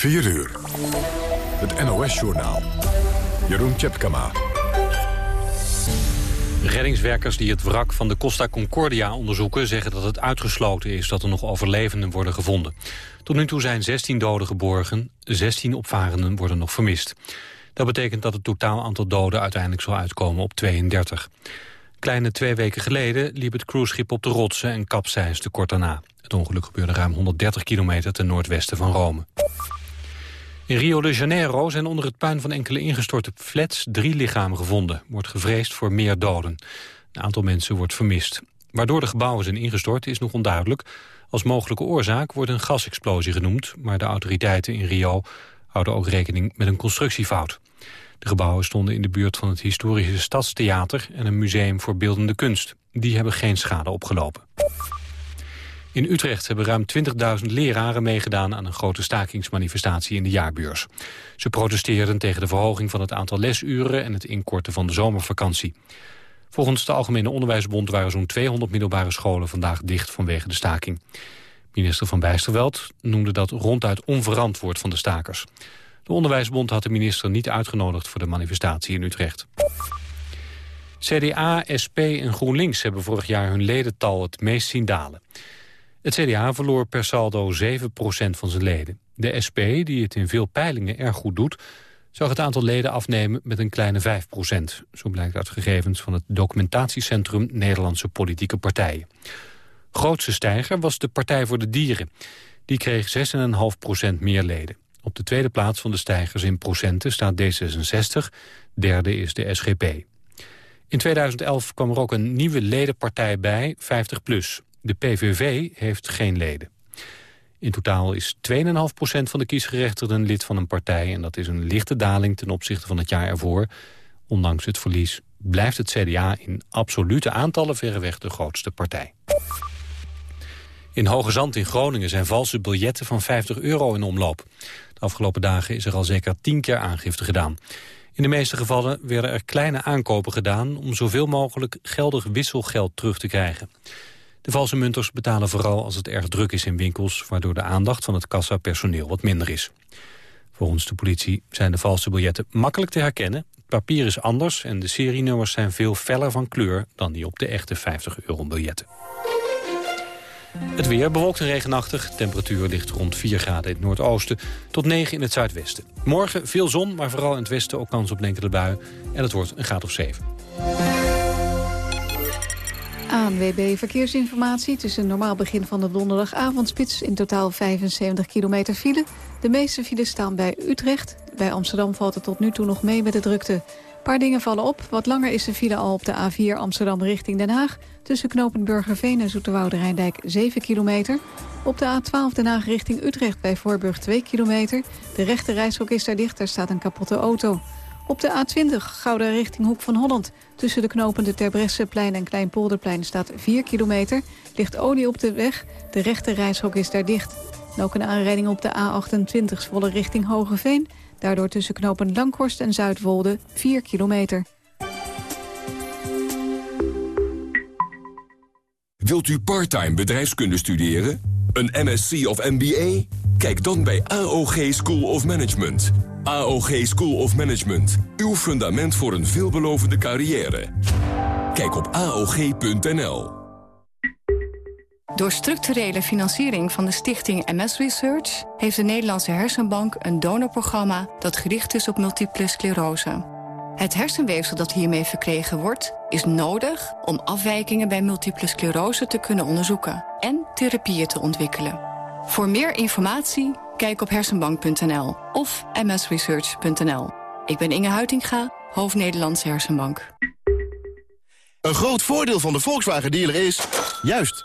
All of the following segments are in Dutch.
4 uur. Het NOS-journaal. Jeroen Tjepkama. Reddingswerkers die het wrak van de Costa Concordia onderzoeken... zeggen dat het uitgesloten is dat er nog overlevenden worden gevonden. Tot nu toe zijn 16 doden geborgen, 16 opvarenden worden nog vermist. Dat betekent dat het totaal aantal doden uiteindelijk zal uitkomen op 32. Kleine twee weken geleden liep het cruiseschip op de rotsen en kapseisde kort daarna. Het ongeluk gebeurde ruim 130 kilometer ten noordwesten van Rome. In Rio de Janeiro zijn onder het puin van enkele ingestorte flats drie lichamen gevonden. Wordt gevreesd voor meer doden. Een aantal mensen wordt vermist. Waardoor de gebouwen zijn ingestort is nog onduidelijk. Als mogelijke oorzaak wordt een gasexplosie genoemd... maar de autoriteiten in Rio houden ook rekening met een constructiefout. De gebouwen stonden in de buurt van het historische stadstheater... en een museum voor beeldende kunst. Die hebben geen schade opgelopen. In Utrecht hebben ruim 20.000 leraren meegedaan aan een grote stakingsmanifestatie in de jaarbeurs. Ze protesteerden tegen de verhoging van het aantal lesuren en het inkorten van de zomervakantie. Volgens de Algemene Onderwijsbond waren zo'n 200 middelbare scholen vandaag dicht vanwege de staking. Minister Van Bijsterveld noemde dat ronduit onverantwoord van de stakers. De Onderwijsbond had de minister niet uitgenodigd voor de manifestatie in Utrecht. CDA, SP en GroenLinks hebben vorig jaar hun ledental het meest zien dalen. Het CDA verloor per saldo 7% van zijn leden. De SP, die het in veel peilingen erg goed doet... zag het aantal leden afnemen met een kleine 5% Zo blijkt uit gegevens van het documentatiecentrum Nederlandse Politieke Partijen. Grootste stijger was de Partij voor de Dieren. Die kreeg 6,5% meer leden. Op de tweede plaats van de stijgers in procenten staat D66, derde is de SGP. In 2011 kwam er ook een nieuwe ledenpartij bij, 50PLUS. De PVV heeft geen leden. In totaal is 2,5% van de kiesgerechtigden lid van een partij... en dat is een lichte daling ten opzichte van het jaar ervoor. Ondanks het verlies blijft het CDA in absolute aantallen verreweg de grootste partij. In Hoge Zand in Groningen zijn valse biljetten van 50 euro in omloop. De afgelopen dagen is er al zeker 10 keer aangifte gedaan. In de meeste gevallen werden er kleine aankopen gedaan... om zoveel mogelijk geldig wisselgeld terug te krijgen. De valse munters betalen vooral als het erg druk is in winkels... waardoor de aandacht van het kassapersoneel wat minder is. Volgens de politie zijn de valse biljetten makkelijk te herkennen. Het papier is anders en de serienummers zijn veel feller van kleur... dan die op de echte 50-euro-biljetten. Het weer bewolkt en regenachtig. Temperatuur ligt rond 4 graden in het noordoosten tot 9 in het zuidwesten. Morgen veel zon, maar vooral in het westen ook kans op enkele bui. En het wordt een graad of 7. ANWB Verkeersinformatie. Een normaal begin van de donderdagavondspits. In totaal 75 kilometer file. De meeste files staan bij Utrecht. Bij Amsterdam valt het tot nu toe nog mee met de drukte. Een paar dingen vallen op. Wat langer is de file al op de A4 Amsterdam richting Den Haag. Tussen knopen Burgerveen en Zoeterwoude Rijndijk 7 kilometer. Op de A12 Den Haag richting Utrecht bij Voorburg 2 kilometer. De rechte reishok is daar dicht, daar staat een kapotte auto. Op de A20 Gouda richting Hoek van Holland. Tussen de knopen de Terbresseplein en Kleinpolderplein staat 4 kilometer. Ligt olie op de weg. De rechte reishok is daar dicht. En ook een aanrijding op de A28 Zwolle richting Hogeveen. Daardoor tussen knopen Langhorst en Zuidwolde 4 kilometer. Wilt u parttime bedrijfskunde studeren? Een MSc of MBA? Kijk dan bij AOG School of Management. AOG School of Management. Uw fundament voor een veelbelovende carrière. Kijk op AOG.nl. Door structurele financiering van de stichting MS Research... heeft de Nederlandse Hersenbank een donorprogramma... dat gericht is op multiple sclerose. Het hersenweefsel dat hiermee verkregen wordt... is nodig om afwijkingen bij multiple sclerose te kunnen onderzoeken... en therapieën te ontwikkelen. Voor meer informatie kijk op hersenbank.nl of msresearch.nl. Ik ben Inge Huitinga, hoofd Nederlandse Hersenbank. Een groot voordeel van de Volkswagen dealer is... juist,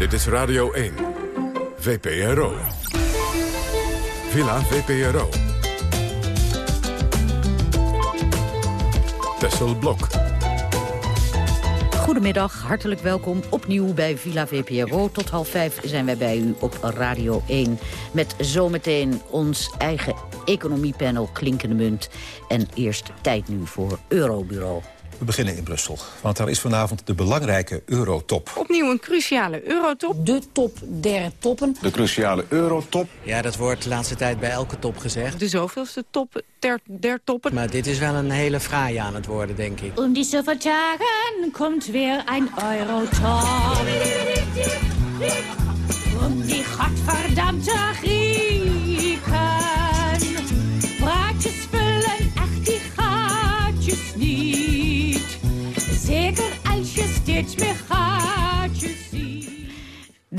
Dit is Radio 1. VPRO. Villa VPRO. Tessel Blok. Goedemiddag, hartelijk welkom opnieuw bij Villa VPRO. Tot half vijf zijn wij bij u op Radio 1. Met zometeen ons eigen economiepanel Klinkende Munt. En eerst tijd nu voor Eurobureau. We beginnen in Brussel, want daar is vanavond de belangrijke eurotop. Opnieuw een cruciale eurotop. De top der toppen. De cruciale eurotop. Ja, dat wordt de laatste tijd bij elke top gezegd. De zoveelste top der, der toppen. Maar dit is wel een hele fraaie aan het worden, denk ik. Om die zoveel dagen komt weer een eurotop. Om die godverdammte Grieken.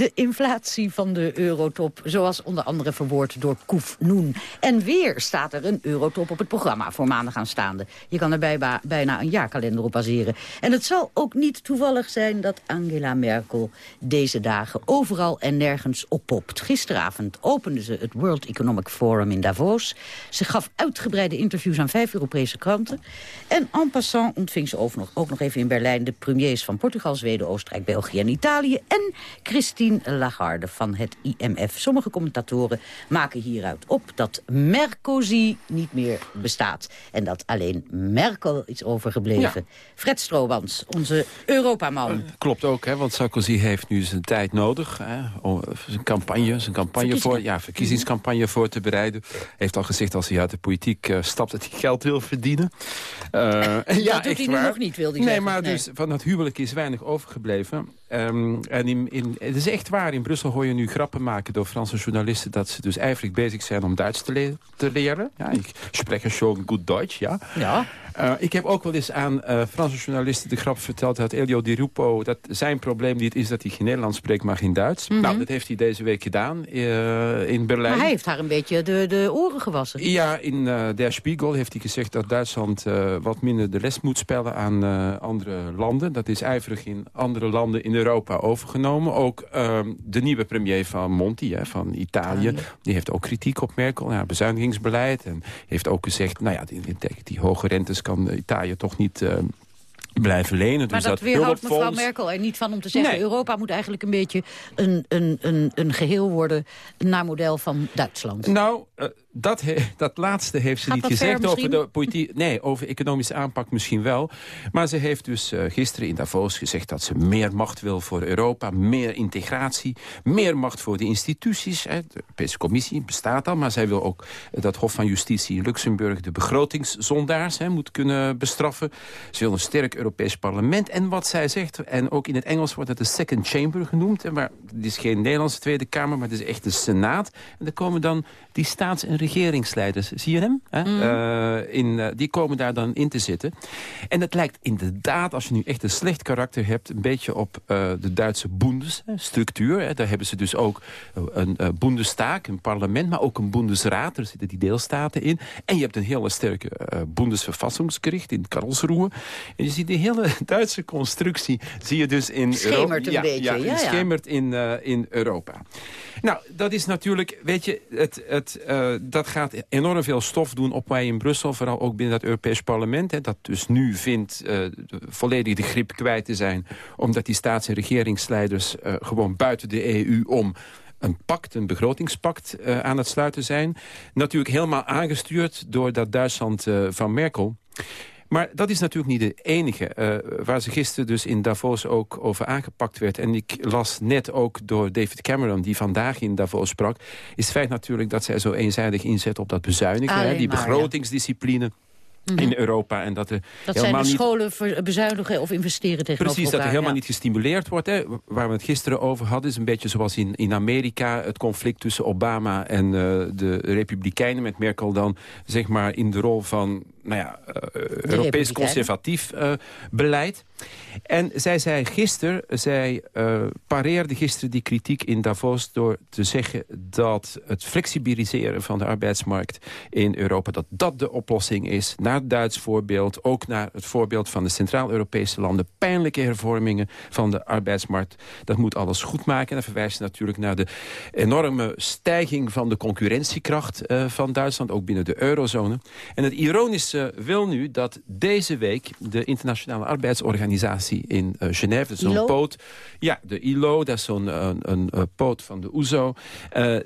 De inflatie van de eurotop, zoals onder andere verwoord door Koef Noen. En weer staat er een eurotop op het programma voor maandag aanstaande. Je kan er bijna een jaarkalender op baseren. En het zal ook niet toevallig zijn dat Angela Merkel deze dagen overal en nergens oppopt. Gisteravond opende ze het World Economic Forum in Davos. Ze gaf uitgebreide interviews aan vijf Europese kranten. En en passant ontving ze ook nog, ook nog even in Berlijn... de premiers van Portugal, Zweden, Oostenrijk, België en Italië... en Christine Lagarde van het IMF. Sommige commentatoren maken hieruit op dat Mercosi niet meer bestaat. En dat alleen Merkel is overgebleven. Fred Stroobans, onze Europaman. Klopt ook, hè, want Sarkozy heeft nu zijn tijd nodig. Hè, om zijn campagne, zijn campagne voor, ja, verkiezingscampagne voor te bereiden. Heeft al gezegd als hij uit de politiek uh, stapt dat hij geld wil verdienen. Uh, dat ja, doet hij nu nog niet, wil hij nee, zeggen. Maar nee. dus van het huwelijk is weinig overgebleven. Um, en in, het is echt waar, in Brussel hoor je nu grappen maken door Franse journalisten... dat ze dus ijverig bezig zijn om Duits te leren. Ja, ik spreek schon goed Duits, ja. ja. Uh, ik heb ook wel eens aan uh, Franse journalisten de grap verteld... dat Elio Di Rupo, dat zijn probleem niet is dat hij geen Nederlands spreekt... maar geen Duits. Mm -hmm. Nou, dat heeft hij deze week gedaan uh, in Berlijn. Maar hij heeft haar een beetje de, de oren gewassen. Ja, in Der Spiegel heeft hij gezegd dat Duitsland wat minder de les moet spelen aan andere landen. Dat is ijverig in andere landen in Europa overgenomen. Ook ehm, de nieuwe premier van Monti, hè, van Italië, die heeft ook kritiek op Merkel. Bezuinigingsbeleid. En heeft ook gezegd, nou ja, die, die, die hoge rentes kan Italië toch niet... Uh, blijven lenen. Maar dus dat, weerhoudt mevrouw Merkel er niet van om te zeggen... Nee. Europa moet eigenlijk een beetje een, een, een, een geheel worden... naar model van Duitsland. Nou, uh, dat, dat laatste heeft ze Gaat niet gezegd over de politiek. Nee, over economische aanpak misschien wel. Maar ze heeft dus uh, gisteren in Davos gezegd dat ze meer macht wil voor Europa. Meer integratie, meer macht voor de instituties. Hè. De Europese Commissie bestaat al, maar zij wil ook dat Hof van Justitie in Luxemburg... de begrotingszondaars hè, moet kunnen bestraffen. Ze wil een sterk Europees parlement. En wat zij zegt, en ook in het Engels wordt het de second chamber genoemd. Hè, maar het is geen Nederlandse Tweede Kamer, maar het is echt de Senaat. En daar komen dan die staats- en regeringsleiders, zie je hem? Hè? Mm. Uh, in, uh, die komen daar dan in te zitten. En het lijkt inderdaad, als je nu echt een slecht karakter hebt... een beetje op uh, de Duitse Bundesstructuur. Daar hebben ze dus ook een uh, Bundestag, een parlement... maar ook een Bundesraad, daar zitten die deelstaten in. En je hebt een hele sterke Bundesverfassungsgericht in Karlsruhe. En je ziet die hele Duitse constructie... zie je dus in schemert een ja, beetje. Ja, ja, ja. schemert in, in Europa. Nou, dat is natuurlijk, weet je, het, het, uh, dat gaat enorm veel stof doen op wij in Brussel. Vooral ook binnen het Europees Parlement. Hè, dat dus nu vindt uh, volledig de grip kwijt te zijn. Omdat die staats- en regeringsleiders uh, gewoon buiten de EU om een pact, een begrotingspact aan het sluiten zijn. Natuurlijk helemaal aangestuurd door dat Duitsland van Merkel. Maar dat is natuurlijk niet de enige. Uh, waar ze gisteren dus in Davos ook over aangepakt werd... en ik las net ook door David Cameron, die vandaag in Davos sprak... is het feit natuurlijk dat zij zo eenzijdig inzet op dat bezuinigen. Hè, die maar, begrotingsdiscipline... Ja. -hmm. in Europa. En dat er dat zijn de scholen niet... bezuinigen of investeren tegenover Precies, elkaar, dat er helemaal ja. niet gestimuleerd wordt. Hè. Waar we het gisteren over hadden is een beetje zoals in, in Amerika... het conflict tussen Obama en uh, de Republikeinen... met Merkel dan zeg maar in de rol van nou ja, uh, Europees conservatief uh, beleid. En zij zei gisteren, zij uh, pareerde gisteren die kritiek in Davos... door te zeggen dat het flexibiliseren van de arbeidsmarkt in Europa... dat dat de oplossing is, naar het Duits voorbeeld... ook naar het voorbeeld van de Centraal-Europese landen... pijnlijke hervormingen van de arbeidsmarkt. Dat moet alles goed maken. En dan verwijst ze natuurlijk naar de enorme stijging van de concurrentiekracht van Duitsland... ook binnen de eurozone. En het ironische wil nu dat deze week de Internationale Arbeidsorganisatie in uh, Genève, zo'n poot... Ja, de ILO, dat is zo'n een, een, een, poot van de OESO... Uh,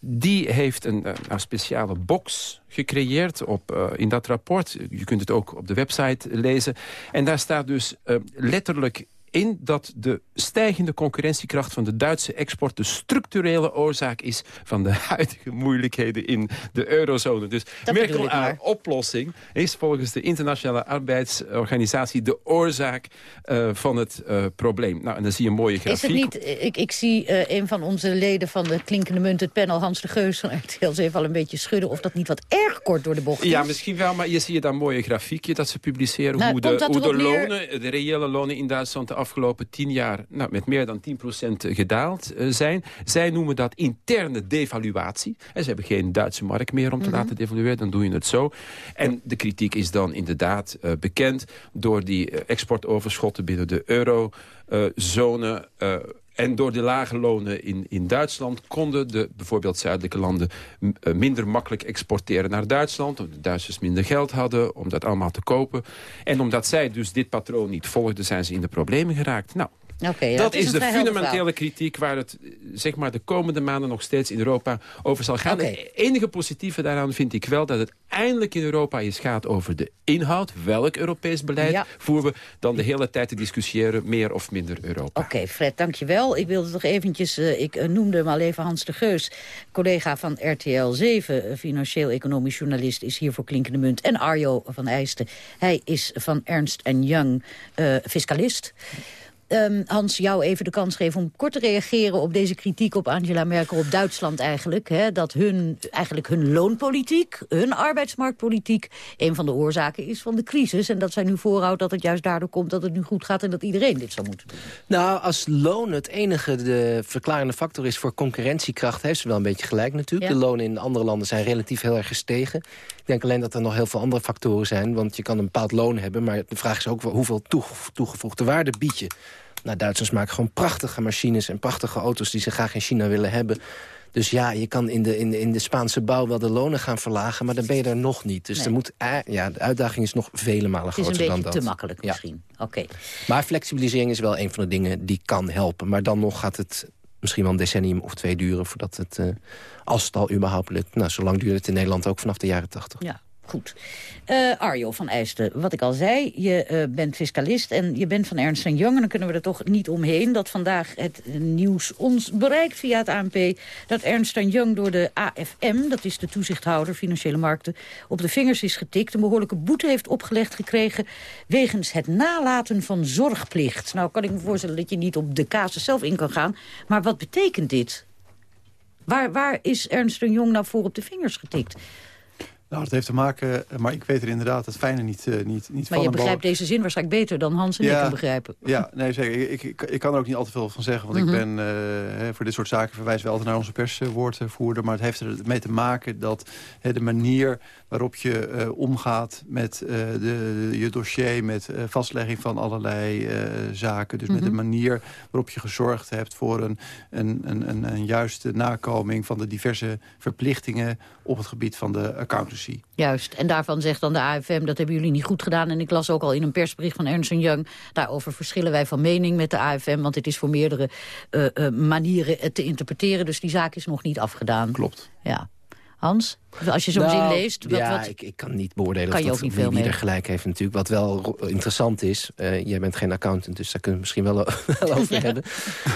die heeft een, een speciale box gecreëerd op, uh, in dat rapport. Je kunt het ook op de website lezen. En daar staat dus uh, letterlijk in dat de stijgende concurrentiekracht van de Duitse export... de structurele oorzaak is van de huidige moeilijkheden in de eurozone. Dus Merkel haar oplossing is volgens de Internationale Arbeidsorganisatie... de oorzaak uh, van het uh, probleem. Nou, en dan zie je een mooie grafiek. Is het niet, ik, ik zie uh, een van onze leden van de Klinkende Munt... het panel Hans de Geus van RTL even al een beetje schudden... of dat niet wat erg kort door de bocht is. Ja, misschien wel, maar je ziet daar een mooie grafiekje dat ze publiceren... Nou, hoe de, hoe de lonen, de reële lonen in Duitsland afgelopen tien jaar nou, met meer dan 10% gedaald uh, zijn. Zij noemen dat interne devaluatie. En ze hebben geen Duitse markt meer om te mm -hmm. laten devalueren, dan doe je het zo. En de kritiek is dan inderdaad uh, bekend door die exportoverschotten binnen de eurozone... En door de lage lonen in, in Duitsland konden de bijvoorbeeld zuidelijke landen minder makkelijk exporteren naar Duitsland. Omdat de Duitsers minder geld hadden om dat allemaal te kopen. En omdat zij dus dit patroon niet volgden, zijn ze in de problemen geraakt. Nou, Okay, ja, dat is, is de fundamentele kritiek waar het zeg maar, de komende maanden nog steeds in Europa over zal gaan. Okay. Het enige positieve daaraan vind ik wel dat het eindelijk in Europa eens gaat over de inhoud. Welk Europees beleid ja. voeren we dan de hele tijd te discussiëren meer of minder Europa. Oké, okay, Fred, dankjewel. Ik wilde toch eventjes, uh, ik uh, noemde hem al even Hans de Geus, collega van RTL 7, financieel-economisch journalist, is hier voor Klinkende Munt. En Arjo van Eijsten, hij is van Ernst Young, uh, fiscalist. Um, Hans, jou even de kans geven om kort te reageren op deze kritiek op Angela Merkel, op Duitsland eigenlijk. Hè, dat hun, eigenlijk hun loonpolitiek, hun arbeidsmarktpolitiek, een van de oorzaken is van de crisis. En dat zij nu voorhoudt dat het juist daardoor komt dat het nu goed gaat en dat iedereen dit zou moeten doen. Nou, als loon het enige de verklarende factor is voor concurrentiekracht, heeft ze wel een beetje gelijk natuurlijk. Ja. De lonen in andere landen zijn relatief heel erg gestegen. Ik denk alleen dat er nog heel veel andere factoren zijn, want je kan een bepaald loon hebben, maar de vraag is ook hoeveel toegevoegde waarde bied je. Nou, Duitsers maken gewoon prachtige machines en prachtige auto's... die ze graag in China willen hebben. Dus ja, je kan in de, in, de, in de Spaanse bouw wel de lonen gaan verlagen... maar dan ben je er nog niet. Dus Nee. er moet, eh, ja, de uitdaging is nog vele malen Het is een groter dan beetje dat. te makkelijk Ja. misschien. Oké. Maar flexibilisering is wel een van de dingen die kan helpen. Maar dan nog gaat het misschien wel een decennium of twee duren... voordat het, eh, als het al überhaupt lukt... nou, zo lang duurt het in Nederland ook vanaf de jaren tachtig. Ja, goed. Eh, Arjo van Eijsten, wat ik al zei, je eh, bent fiscalist en je bent van Ernst Young. En dan kunnen we er toch niet omheen dat vandaag het nieuws ons bereikt via het ANP... dat Ernst Young door de AFM, dat is de toezichthouder financiële markten... op de vingers is getikt, een behoorlijke boete heeft opgelegd gekregen... wegens het nalaten van zorgplicht. Nou kan ik me voorstellen dat je niet op de casus zelf in kan gaan. Maar wat betekent dit? Waar, waar is Ernst Young nou voor op de vingers getikt? Nou, dat heeft te maken, maar ik weet er inderdaad het fijne niet, uh, niet, niet Maar van. je En begrijpt deze zin waarschijnlijk beter dan Hans en ik hem begrijpen. Ja, nee, zeker. Ik, ik, ik kan er ook niet al te veel van zeggen. Want Mhm. ik ben uh, hè, voor dit soort zaken verwijzen we altijd naar onze perswoordvoerder. Maar het heeft er mee te maken dat de manier waarop je uh, omgaat met de, je dossier... met vastlegging van allerlei zaken. Dus Mhm. met de manier waarop je gezorgd hebt... voor een, een, een, een, een juiste nakoming van de diverse verplichtingen... op het gebied van de Juist, en daarvan zegt dan de AFM, dat hebben jullie niet goed gedaan. En ik las ook al in een persbericht van Ernst Young... daarover verschillen wij van mening met de AFM... want het is voor meerdere uh, uh, manieren te interpreteren. Dus die zaak is nog niet afgedaan. Klopt. Ja. Hans, als je zo'n Nou, zin leest... Wat, ja, wat... Ik, ik kan niet beoordelen Kan of je dat, niet wie, wie er gelijk heeft natuurlijk. Wat wel interessant is, uh, jij bent geen accountant... dus daar kunnen we misschien wel, wel over hebben.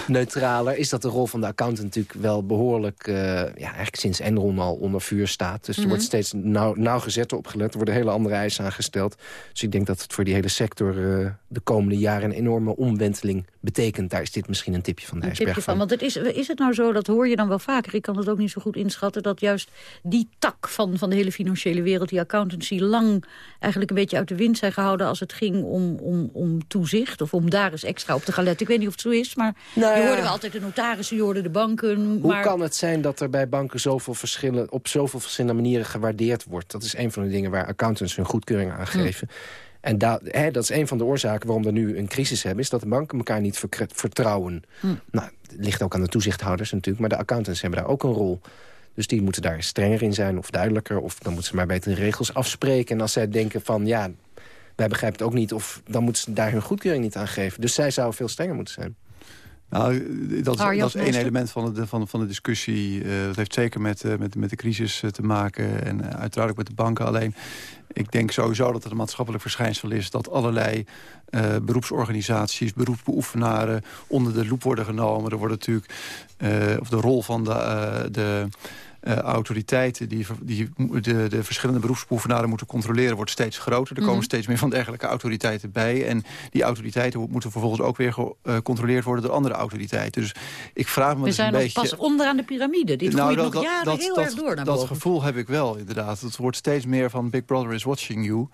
Neutraler is dat de rol van de accountant natuurlijk wel behoorlijk... Uh, ja, eigenlijk sinds Enron al onder vuur staat. Dus er Mhm. wordt steeds nauw, nauwgezetter op gelet. Er worden hele andere eisen aangesteld. Dus ik denk dat het voor die hele sector uh, de komende jaren... een enorme omwenteling betekent. Daar is dit misschien een tipje van de Een ijsberg tipje van. Want het is, is het nou zo, dat hoor je dan wel vaker... ik kan het ook niet zo goed inschatten... dat juist die tak van, van de hele financiële wereld, die accountancy, lang eigenlijk een beetje uit de wind zijn gehouden als het ging om, om, om toezicht. Of om daar eens extra op te gaan letten. Ik weet niet of het zo is, maar Nou je ja. hoorde wel altijd de notarissen, je hoorde de banken. Hoe maar... kan het zijn dat er bij banken zoveel verschillen, op zoveel verschillende manieren gewaardeerd wordt? Dat is een van de dingen waar accountants hun goedkeuring aan geven. En da- hè, dat is een van de oorzaken waarom we nu een crisis hebben... is dat de banken elkaar niet vertrouwen. Nou, het ligt ook aan de toezichthouders natuurlijk... maar de accountants hebben daar ook een rol. Dus die moeten daar strenger in zijn of duidelijker... of dan moeten ze maar betere regels afspreken. En als zij denken van, ja, wij begrijpen het ook niet... of dan moeten ze daar hun goedkeuring niet aan geven. Dus zij zouden veel strenger moeten zijn. Nou, dat, is- Arjan dat is één element van de, van, van de discussie. Eh, dat heeft zeker met, eh, met, met de crisis eh, te maken en uiteraard ook met de banken. Alleen, ik denk sowieso dat het een maatschappelijk verschijnsel is... dat allerlei beroepsorganisaties, beroepsbeoefenaren onder de loep worden genomen. Er wordt natuurlijk, of de rol van de... de eh, autoriteiten die, die de, de verschillende beroepsbeoefenaren moeten controleren... wordt steeds groter. Er komen Mhm. steeds meer van dergelijke autoriteiten bij. En die autoriteiten moeten vervolgens ook weer gecontroleerd worden... door andere autoriteiten. Dus ik vraag me We dus zijn een beetje... pas onderaan de piramide. Dit Nou, groeit nog jaren heel erg door naar dat gevoel heb ik wel, inderdaad. Het wordt steeds meer van Big Brother is watching you.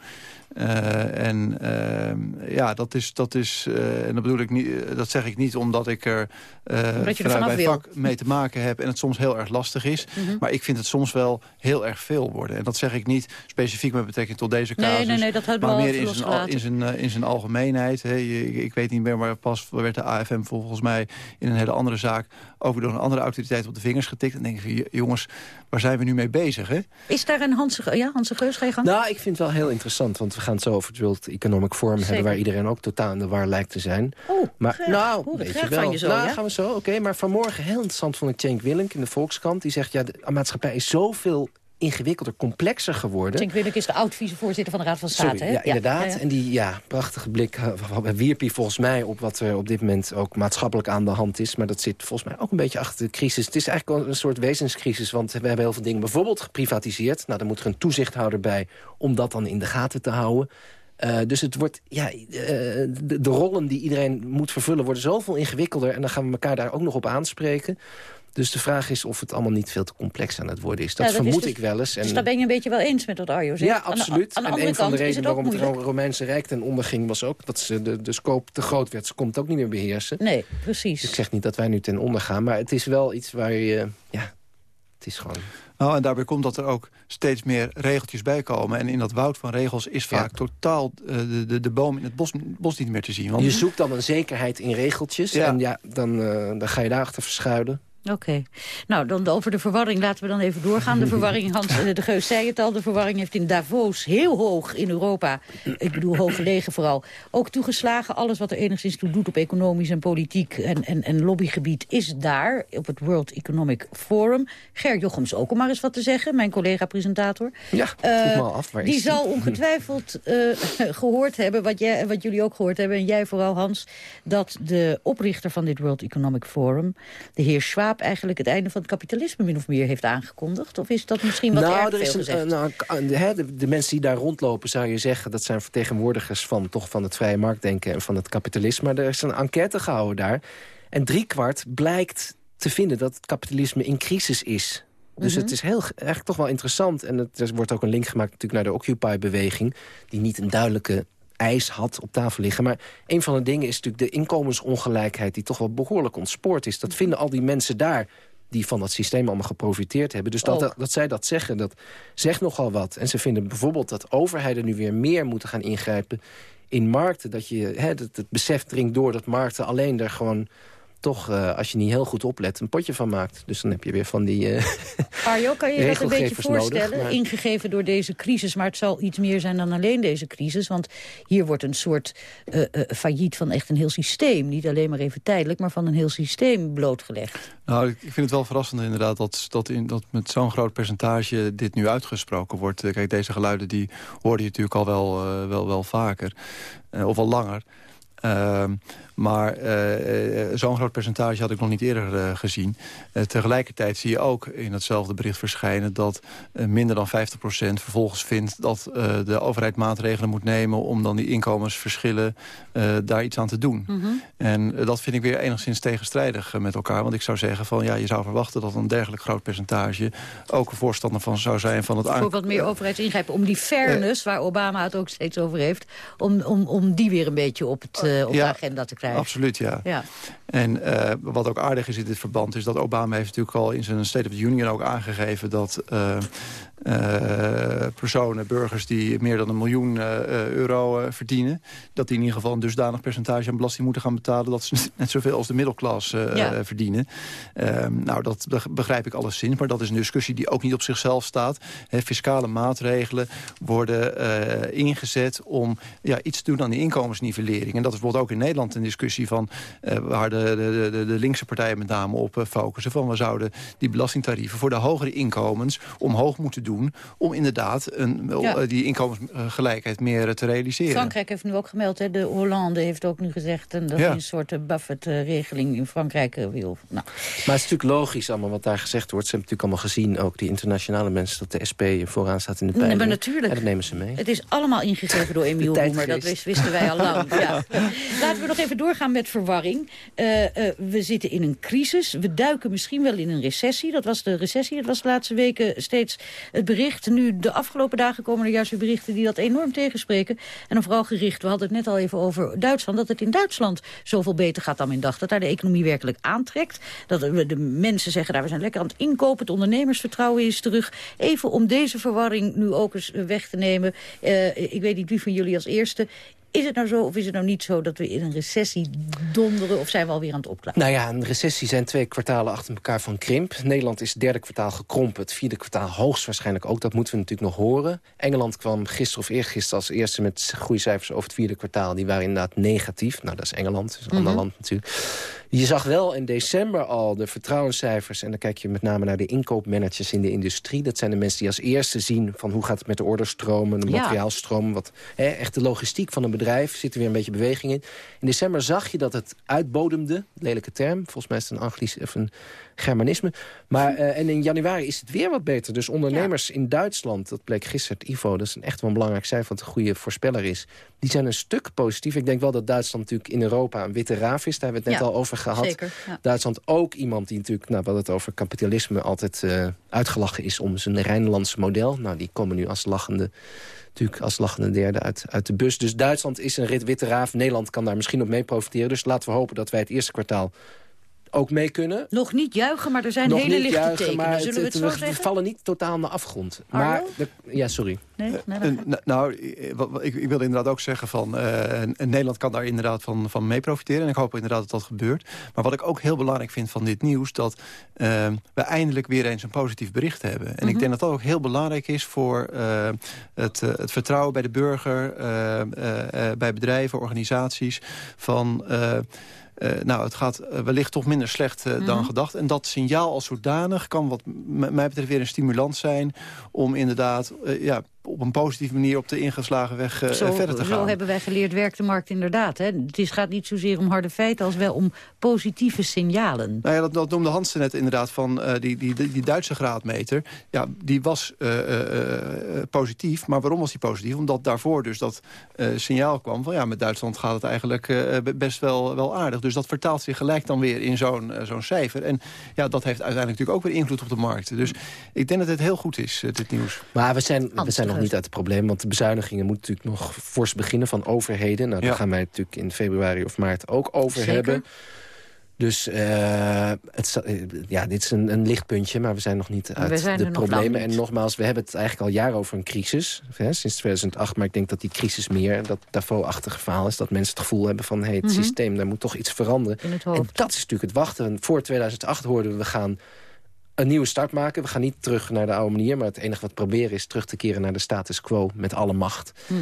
Eh, en eh, ja, dat is, dat is eh, en dat bedoel ik niet, eh, dat zeg ik niet omdat ik er eh je er wil. vak mee te maken heb en het soms heel erg lastig is. Mhm. Maar ik vind het soms wel heel erg veel worden. En dat zeg ik niet specifiek met betrekking tot deze Nee, casus. nee, nee, dat hebben we maar meer in zijn, in zijn, eh, in zijn algemeenheid. Ik, ik weet niet meer, maar pas werd de AFM volgens mij in een hele andere zaak ook weer door een andere autoriteit op de vingers getikt. En denk ik, van, jongens, waar zijn we nu mee bezig? Hè? Is daar een Hanse, ja, Hanse Geus, gang? Nou, ik vind het wel heel interessant, want we gaan het zo over het World Economic Forum Zeker. hebben... waar iedereen ook totaal in de war lijkt te zijn. Oh, maar, graag. nou, ik weet graag je wel. van je zo, nou, ja? gaan we zo, oké. maar vanmorgen heel interessant vond ik Cenk Willink in de Volkskrant. Die zegt, ja, de maatschappij is zoveel ingewikkelder, complexer geworden. Cenk Willink is de oud-vicevoorzitter van de Raad van State. Sorry, hè? ja, inderdaad. ja, ja. En die ja, prachtige blik eh, wierp hij volgens mij op wat er op dit moment ook maatschappelijk aan de hand is. Maar dat zit volgens mij ook een beetje achter de crisis. Het is eigenlijk wel een soort wezenscrisis, want we hebben heel veel dingen bijvoorbeeld geprivatiseerd. Nou, daar moet er een toezichthouder bij om dat dan in de gaten te houden. Eh, dus het wordt, ja, eh, de, de rollen die iedereen moet vervullen worden zoveel ingewikkelder. En dan gaan we elkaar daar ook nog op aanspreken. Dus de vraag is of het allemaal niet veel te complex aan het worden is. Dat, Ja, vermoed dus- ik wel eens. Dus daar ben je een beetje wel eens met wat Arjo zegt. Ja, Aan de- absoluut. Aan de, en andere een van de kant is redenen het ook waarom het. Romeinse Rijk ten onder ging... was ook dat ze de, de scope te groot werd. Ze kon het ook niet meer beheersen. Nee, precies. Ik zeg niet dat wij nu ten onder gaan, maar het is wel iets waar je... Ja, het is gewoon... Nou, en daarbij komt dat er ook steeds meer regeltjes bij komen. En in dat woud van regels is vaak totaal eh, de, de, de boom in het bos, bos niet meer te zien. Want Je zoekt dan een zekerheid in regeltjes. Ja. En ja, dan, eh, dan ga je daarachter verschuilen. Oké. Nou, dan over de verwarring laten we dan even doorgaan. De verwarring, Hans eh, de Geus zei het al, de verwarring heeft in Davos heel hoog in Europa, ik bedoel hoog gelegen vooral, ook toegeslagen. Alles wat er enigszins toe doet op economisch en politiek en, en, en lobbygebied is daar, op het World Economic Forum. Ger Jochems ook om maar eens wat te zeggen, mijn collega-presentator. Ja, Eh, me al af, waar die is die? zal ongetwijfeld eh, gehoord hebben, wat, jij, wat jullie ook gehoord hebben, en jij vooral Hans, dat de oprichter van dit World Economic Forum, de heer Schwab, eigenlijk het einde van het kapitalisme min of meer heeft aangekondigd? Of is dat misschien wat erg nou, er veel is een, gezegd? eh, nou, de, hè, de, de mensen die daar rondlopen, zou je zeggen... dat zijn vertegenwoordigers van, toch van het vrije marktdenken en van het kapitalisme. Maar er is een enquête gehouden daar. En driekwart blijkt te vinden dat het kapitalisme in crisis is. Dus Mhm. het is heel, eigenlijk toch wel interessant. En het, er wordt ook een link gemaakt natuurlijk naar de Occupy-beweging... die niet een duidelijke eis had op tafel liggen. Maar een van de dingen is natuurlijk de inkomensongelijkheid... die toch wel behoorlijk ontspoord is. Dat vinden al die mensen daar die van dat systeem allemaal geprofiteerd hebben. Dus dat, dat zij dat zeggen, dat zegt nogal wat. En ze vinden bijvoorbeeld dat overheden nu weer meer moeten gaan ingrijpen in markten. Dat je hè, dat het besef dringt door dat markten alleen er gewoon toch, eh, als je niet heel goed oplet, een potje van maakt. Dus dan heb je weer van die... eh, Arjo, kan je je dat een beetje regelgevers nodig, voorstellen? maar- Ingegeven door deze crisis, maar het zal iets meer zijn dan alleen deze crisis. Want hier wordt een soort eh, eh, failliet van echt een heel systeem. Niet alleen maar even tijdelijk, maar van een heel systeem blootgelegd. Nou, ik vind het wel verrassend inderdaad dat, dat, in, dat met zo'n groot percentage dit nu uitgesproken wordt. Kijk, deze geluiden die hoorde je natuurlijk al wel, eh, wel, wel vaker. eh, of al langer. Ehm, Maar eh, eh, zo'n groot percentage had ik nog niet eerder eh, gezien. Tegelijkertijd zie je ook in hetzelfde bericht verschijnen... dat minder dan 50% vervolgens vindt dat de overheid maatregelen moet nemen... om dan die inkomensverschillen daar iets aan te doen. Mhm. En dat vind ik weer enigszins tegenstrijdig met elkaar. Want ik zou zeggen van ja, je zou verwachten dat een dergelijk groot percentage... ook een voorstander van zou zijn van het. Voor wat meer overheidsingrijpen. Om die fairness, waar Obama het ook steeds over heeft... om, om, om die weer een beetje op, het, op Ja, de agenda te krijgen. Absoluut, ja. Ja. En eh, wat ook aardig is in dit verband... is dat Obama heeft natuurlijk al in zijn State of the Union ook aangegeven... dat eh, eh, personen, burgers die meer dan een miljoen euro verdienen... dat die in ieder geval een dusdanig percentage aan belasting moeten gaan betalen... dat ze net zoveel als de middelklas Ja. verdienen. Ehm, nou, dat beg- begrijp ik alleszins, maar dat is een discussie die ook niet op zichzelf staat. Hè, fiscale maatregelen worden ingezet om ja, iets te doen aan die inkomensnivellering. En dat is bijvoorbeeld ook in Nederland een discussie van... eh, waar de, de, de, de linkse partijen met name op eh, focussen... van we zouden die belastingtarieven voor de hogere inkomens omhoog moeten doen... om inderdaad een, Ja. eh, die inkomensgelijkheid meer te realiseren. Frankrijk heeft nu ook gemeld, hè, de Hollande heeft ook nu gezegd... en dat Ja. een soort Buffett-regeling in Frankrijk wil. Nou, Maar het is natuurlijk logisch allemaal wat daar gezegd wordt. Ze hebben natuurlijk allemaal gezien, ook die internationale mensen... dat de SP vooraan staat in de Nee, maar natuurlijk. En dat nemen ze mee. Het is allemaal ingegeven door Emiel Roemer. Dat wisten wij al lang. Ja. Laten we nog even doorgaan met verwarring. Eh, eh, we zitten in een crisis. We duiken misschien wel in een recessie. Dat was de recessie. Dat was de laatste weken steeds het bericht. Nu, de afgelopen dagen komen er juist weer berichten die dat enorm tegenspreken. En dan vooral gericht, we hadden het net al even over Duitsland... dat het in Duitsland zoveel beter gaat dan men dacht. Dat daar de economie werkelijk aantrekt. Dat de, mensen zeggen, daar we zijn lekker aan het inkopen. Het ondernemersvertrouwen is terug. Even om deze verwarring nu ook eens weg te nemen. Eh, ik weet niet wie van jullie als eerste. Is het nou zo of is het nou niet zo dat we in een recessie donderen... of zijn we alweer aan het opklaren? Nou ja, een recessie zijn twee kwartalen achter elkaar van krimp. Nederland is het derde kwartaal gekrompen. Het vierde kwartaal hoogstwaarschijnlijk ook. Dat moeten we natuurlijk nog horen. Engeland kwam gisteren of eergisteren als eerste met groeicijfers over het vierde kwartaal. Die waren inderdaad negatief. Nou, dat is Engeland. Dat is een ander Mhm. land natuurlijk. Je zag wel in december al de vertrouwenscijfers... en dan kijk je met name naar de inkoopmanagers in de industrie. Dat zijn de mensen die als eerste zien van hoe gaat het met de orderstromen... de materiaalstromen, wat, hè, echt de logistiek van een bedrijf. Zit er weer een beetje beweging in. In december zag je dat het uitbodemde, lelijke term. Volgens mij is het een Anglisch of een Germanisme. Maar, eh, en in januari is het weer wat beter. Dus ondernemers in Duitsland, dat bleek gisteren het IVO... dat is een echt wel een belangrijk cijfer, wat een goede voorspeller is... die zijn een stuk positief. Ik denk wel dat Duitsland natuurlijk in Europa een witte raaf is. Daar hebben we het net Ja, al over gehad. zeker, ja. Duitsland ook iemand die natuurlijk, nou, we hadden het over kapitalisme... altijd eh, uitgelachen is om zijn Rijnlandse model. Nou, die komen nu als lachende natuurlijk als lachende derde uit, uit de bus. Dus Duitsland is een rit witte raaf. Nederland kan daar misschien op mee profiteren. Dus laten we hopen dat wij het eerste kwartaal ook mee kunnen. Nog niet juichen, maar er zijn Nog hele lichte juichen, tekenen. maar Zullen we het het- zo we, we zeggen? vallen niet totaal naar de afgrond. Arno? Maar, de- ja, sorry. Nee? Nee, Eh, nou, eh, ik, ik wilde inderdaad ook zeggen van... eh, Nederland kan daar inderdaad van, van mee profiteren. En ik hoop inderdaad dat dat gebeurt. Maar wat ik ook heel belangrijk vind van dit nieuws... dat eh, we eindelijk weer eens een positief bericht hebben. En ik Mhm. denk dat dat ook heel belangrijk is voor eh, het, eh, het vertrouwen bij de burger... eh, eh, eh, bij bedrijven, organisaties... van... eh, nou, het gaat eh, wellicht toch minder slecht eh, dan Mhm. gedacht. En dat signaal als zodanig kan wat mij betreft weer een stimulans zijn... om inderdaad ja, op een positieve manier op de ingeslagen weg eh, Zo, verder te zo gaan. hebben wij geleerd, werkt de markt inderdaad. Hè? Het is, gaat niet zozeer om harde feiten als wel om positieve signalen. Nou ja, dat, dat noemde Hans net inderdaad van eh, die, die, die, die Duitse graadmeter. Ja, die was eh, eh, eh, positief. Maar waarom was die positief? Omdat daarvoor dus dat eh, signaal kwam van ja, met Duitsland gaat het eigenlijk eh, be- best wel, wel aardig. Dus dat vertaalt zich gelijk dan weer in zo'n zo'n cijfer. En ja, dat heeft uiteindelijk natuurlijk ook weer invloed op de markt. Dus ik denk dat het heel goed is, dit nieuws. Maar we zijn, we zijn nog niet uit het probleem. Want de bezuinigingen moeten natuurlijk nog fors beginnen van overheden. Nou, daar Ja. gaan wij natuurlijk in februari of maart ook over Zeker. hebben. Dus eh, het, eh, ja, dit is een, een lichtpuntje, maar we zijn nog niet uit de problemen. En nogmaals, we hebben het eigenlijk al jaren over een crisis. Hè, sinds 2008, maar ik denk dat die crisis meer... dat Davos-achtige verhaal is, dat mensen het gevoel hebben van... Hey, het Mhm. systeem, daar moet toch iets veranderen. En dat is natuurlijk het wachten. Voor 2008 hoorden we, we gaan een nieuwe start maken. We gaan niet terug naar de oude manier. Maar het enige wat we proberen is terug te keren naar de status quo met alle macht. Hm.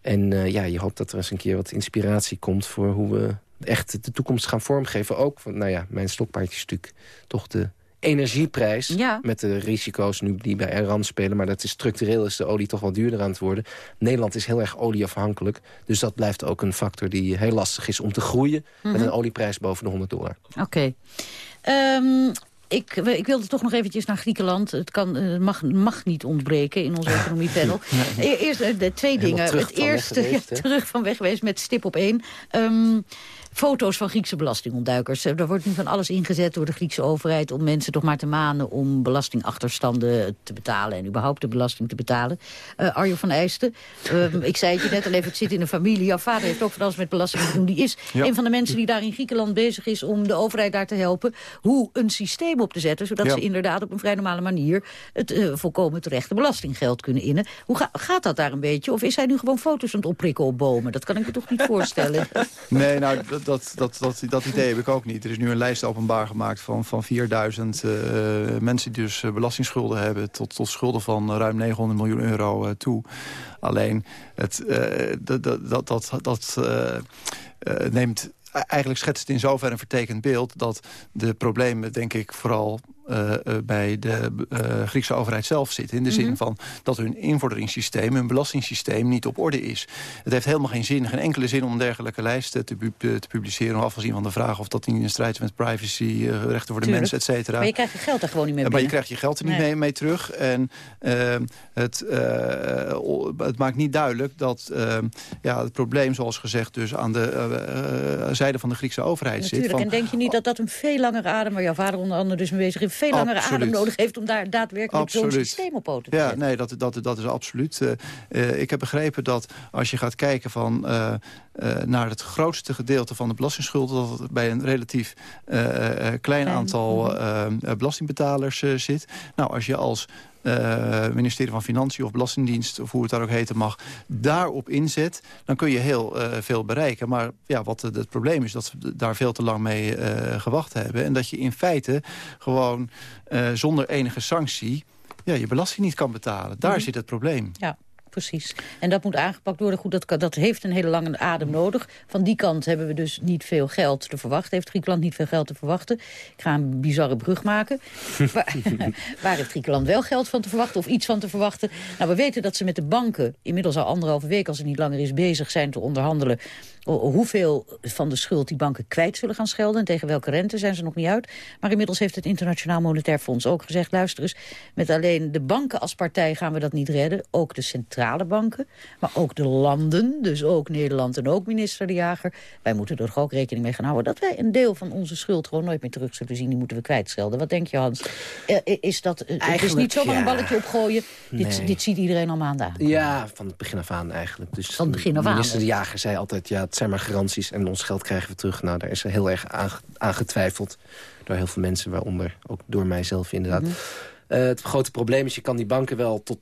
En eh, ja, je hoopt dat er eens een keer wat inspiratie komt... voor hoe we echt de toekomst gaan vormgeven. Ook, want nou ja, mijn stokpaardje is natuurlijk toch de energieprijs. Met de risico's nu die bij Iran spelen. Maar dat is structureel is de olie toch wel duurder aan het worden. Nederland is heel erg olieafhankelijk. Dus dat blijft ook een factor die heel lastig is om te groeien... met Mhm. een olieprijs boven de 100 dollar. Oké. Ehm, ik, ik wilde toch nog eventjes naar Griekenland. Het kan, eh, mag, mag niet ontbreken in onze economiepanel. E- Eerst eh, de twee Helemaal dingen. Het eerste, geweest, ja, hè? terug van weg geweest met stip op één. Ehm, foto's van Griekse belastingontduikers. Eh, Er wordt nu van alles ingezet door de Griekse overheid... om mensen toch maar te manen om belastingachterstanden te betalen... en überhaupt de belasting te betalen. Eh, Arjo van Eijsten, ehm, ik zei het je net al even, ik zit in een familie. Jouw vader heeft ook van alles met belasting te doen. Die is Ja. een van de mensen die daar in Griekenland bezig is... om de overheid daar te helpen hoe een systeem op te zetten... zodat Ja. ze inderdaad op een vrij normale manier... het eh, volkomen terechte belastinggeld kunnen innen. Hoe ga- gaat dat daar een beetje? Of is hij nu gewoon foto's aan het opprikken op bomen? Dat kan ik me toch niet voorstellen? Nee, nou, dat, dat, dat, dat, dat idee heb ik ook niet. Er is nu een lijst openbaar gemaakt van, van 4000 eh, mensen... die dus eh, belastingsschulden hebben tot, tot schulden van ruim 900 miljoen euro eh, toe. Alleen, het, dat, dat, dat, dat, neemt... Eigenlijk schetst het in zoverre een vertekend beeld... dat de problemen, denk ik, vooral eh, eh, bij de eh, Griekse overheid zelf zitten. In de Mhm. zin van dat hun invorderingssysteem, hun belastingssysteem niet op orde is. Het heeft helemaal geen zin, geen enkele zin om dergelijke lijst te, te publiceren. Afgezien van de vraag of dat niet in strijd is met privacy, rechten voor de Tuurlijk. mensen, et cetera. Maar je krijgt je geld er gewoon niet meer Ja, maar je krijgt je geld er niet Nee. mee, mee terug. En het, het maakt niet duidelijk dat ja, het probleem, zoals gezegd... dus aan de zijde van de Griekse overheid zit. Van, En denk je niet dat dat een veel langere adem... waar jouw vader onder andere dus mee bezig is... veel langere Absoluut. adem nodig heeft om daar daadwerkelijk zo'n systeem op poten te Ja, zetten? nee, dat, dat, dat is absoluut. Eh, eh, ik heb begrepen dat als je gaat kijken van, eh, naar het grootste gedeelte van de belastingschulden... dat het bij een relatief klein aantal eh, belastingbetalers zit. Nou, als je als eh, ministerie van Financiën of Belastingdienst... of hoe het daar ook heten mag, daarop inzet... dan kun je heel eh, veel bereiken. Maar ja, wat het probleem is, dat we daar veel te lang mee eh, gewacht hebben. En dat je in feite gewoon zonder enige sanctie... Ja, je belasting niet kan betalen. Daar Mhm. zit het probleem. Ja, precies. En dat moet aangepakt worden. Goed, dat, dat heeft een hele lange adem nodig. Van die kant hebben we dus niet veel geld te verwachten. Heeft Griekenland niet veel geld te verwachten. Ik ga een bizarre brug maken. waar, waar heeft Griekenland wel geld van te verwachten of iets van te verwachten? Nou, we weten dat ze met de banken inmiddels al anderhalve week... als het niet langer is, bezig zijn te onderhandelen... hoeveel van de schuld die banken kwijt zullen gaan schelden... en tegen welke rente zijn ze nog niet uit. Maar inmiddels heeft het Internationaal Monetair Fonds ook gezegd... luister eens, met alleen de banken als partij gaan we dat niet redden. Ook de centrale banken, maar ook de landen. Dus ook Nederland en ook minister De Jager. Wij moeten er toch ook rekening mee gaan houden... dat wij een deel van onze schuld gewoon nooit meer terug zullen zien. Die moeten we kwijtschelden. Wat denk je, Hans? Eh, is dat, eh, het is Eigenlijk, niet zomaar een balletje opgooien. Dit, Nee. dit ziet iedereen al maanden aan. Ja, van het begin af aan eigenlijk. Dus Van het begin af aan, Minister De dus. Jager zei altijd, ja, het zijn maar garanties en ons geld krijgen we terug. Nou, daar is er heel erg aan, aan getwijfeld door heel veel mensen, waaronder ook door mijzelf inderdaad. Mhm. Eh, het grote probleem is, je kan die banken wel tot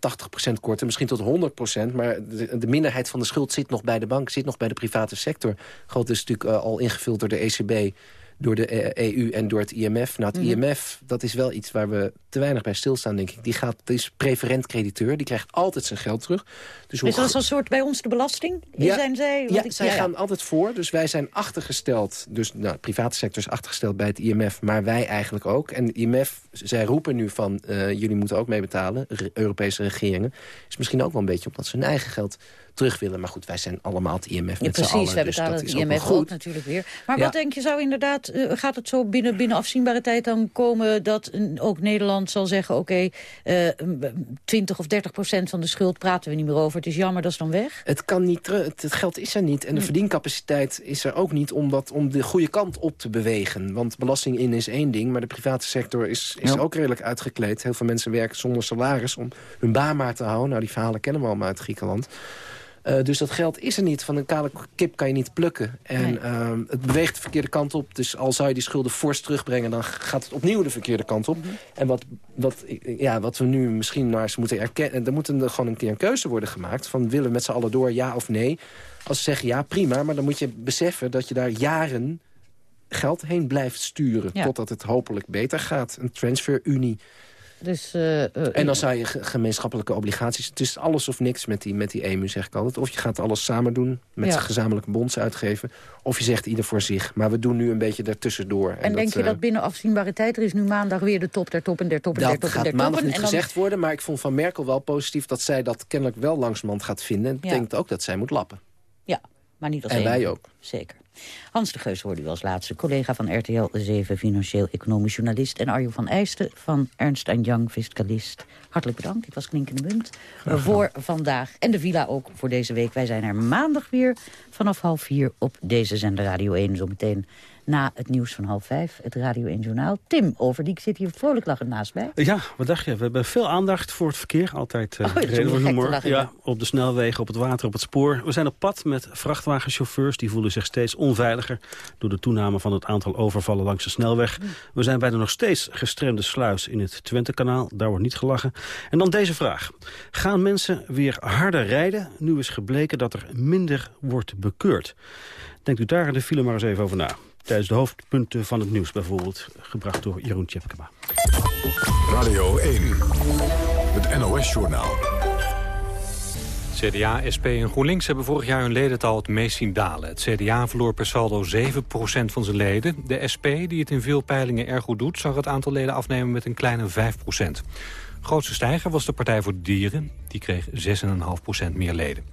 80% korten, misschien tot 100%, maar de, de minderheid van de schuld zit nog bij de bank, zit nog bij de private sector. Groot is natuurlijk eh, al ingevuld door de ECB, door de eh, EU en door het IMF. Nou, het Mhm. IMF, dat is wel iets waar we te weinig bij stilstaan, denk ik. Die, gaat, die is preferent crediteur, die krijgt altijd zijn geld terug. Dus hoe Is dat een soort bij ons de belasting? Zijn zij, ja, ik- zij ja, gaan altijd voor. Dus wij zijn achtergesteld. Dus nou, de private sector is achtergesteld bij het IMF. Maar wij eigenlijk ook. En het IMF, zij roepen nu van... eh, jullie moeten ook mee betalen, Europese regeringen. Is misschien ook wel een beetje omdat ze hun eigen geld terug willen. Maar goed, wij zijn allemaal het IMF Ja, met z'n precies, allen. wij dus betalen dat het ook IMF ook goed. natuurlijk weer. Maar Ja. wat denk je, zou inderdaad, eh, gaat het zo binnen, binnen afzienbare tijd dan komen... dat ook Nederland zal zeggen, oké, eh, 20 of 30 procent van de schuld praten we niet meer over. Het is jammer, dat is dan weg. Het, kan niet terug, het, het geld is er niet. En de verdiencapaciteit is er ook niet om, dat, om de goede kant op te bewegen. Want belasting in is één ding, maar de private sector is, is Ja. ook redelijk uitgekleed. Heel veel mensen werken zonder salaris om hun baan maar te houden. Nou, die verhalen kennen we allemaal uit Griekenland. Eh, dus dat geld is er niet. Van een kale kip kan je niet plukken. En Nee. ehm, het beweegt de verkeerde kant op. Dus al zou je die schulden fors terugbrengen... dan gaat het opnieuw de verkeerde kant op. En wat, wat, ja, wat we nu misschien maar eens moeten erkennen... er moet een, gewoon een keer een keuze worden gemaakt... van willen we met z'n allen door, ja of nee. Als ze zeggen ja, prima. Maar dan moet je beseffen dat je daar jaren geld heen blijft sturen... Ja. totdat het hopelijk beter gaat. Een transferunie. Dus, uh, uh, en dan zou je gemeenschappelijke obligaties... Het is alles of niks met die, met die EMU, zeg ik altijd. Of je gaat alles samen doen, met ja. gezamenlijke bonds uitgeven... of je zegt ieder voor zich. Maar we doen nu een beetje daartussendoor. En, en denk je dat binnen afzienbare tijd... er is nu maandag weer de top der top en der top en der top Dat gaat maandag niet gezegd worden, maar ik vond van Merkel wel positief... dat zij dat kennelijk wel langzamerhand gaat vinden. En dat betekent ook dat zij moet lappen. Ja, maar niet als En wij ook. Zeker. Hans de Geus hoorde u als laatste. Collega van RTL 7, financieel-economisch journalist. En Arjo van Eijsten van Ernst Young, fiscalist. Hartelijk bedankt, ik was klinkende munt voor vandaag. En de villa ook voor deze week. Wij zijn er maandag weer vanaf half vier op deze zender Radio 1. Zometeen na het nieuws van half vijf, het Radio 1 Journaal. Tim Overdiek zit hier vrolijk lachend naast mij. Ja, wat dacht je? We hebben veel aandacht voor het verkeer. Altijd uh, oh, humor. Ja, op de snelwegen, op het water, op het spoor. We zijn op pad met vrachtwagenchauffeurs. Die voelen zich steeds onveiliger door de toename van het aantal overvallen langs de snelweg. We zijn bij de nog steeds gestremde sluis in het Twentekanaal. Daar wordt niet gelachen. En dan deze vraag. Gaan mensen weer harder rijden? Nu is gebleken dat er minder wordt bekeurd. Denkt u daar in de file maar eens even over na tijdens de hoofdpunten van het nieuws bijvoorbeeld. Gebracht door Jeroen Tjepkema. Radio 1, het NOS-journaal. CDA, SP en GroenLinks hebben vorig jaar hun ledental het meest zien dalen. Het CDA verloor per saldo 7% van zijn leden. De SP, die het in veel peilingen erg goed doet... zag het aantal leden afnemen met een kleine 5% Grootste stijger was de Partij voor de Dieren. Die kreeg 6,5% meer leden.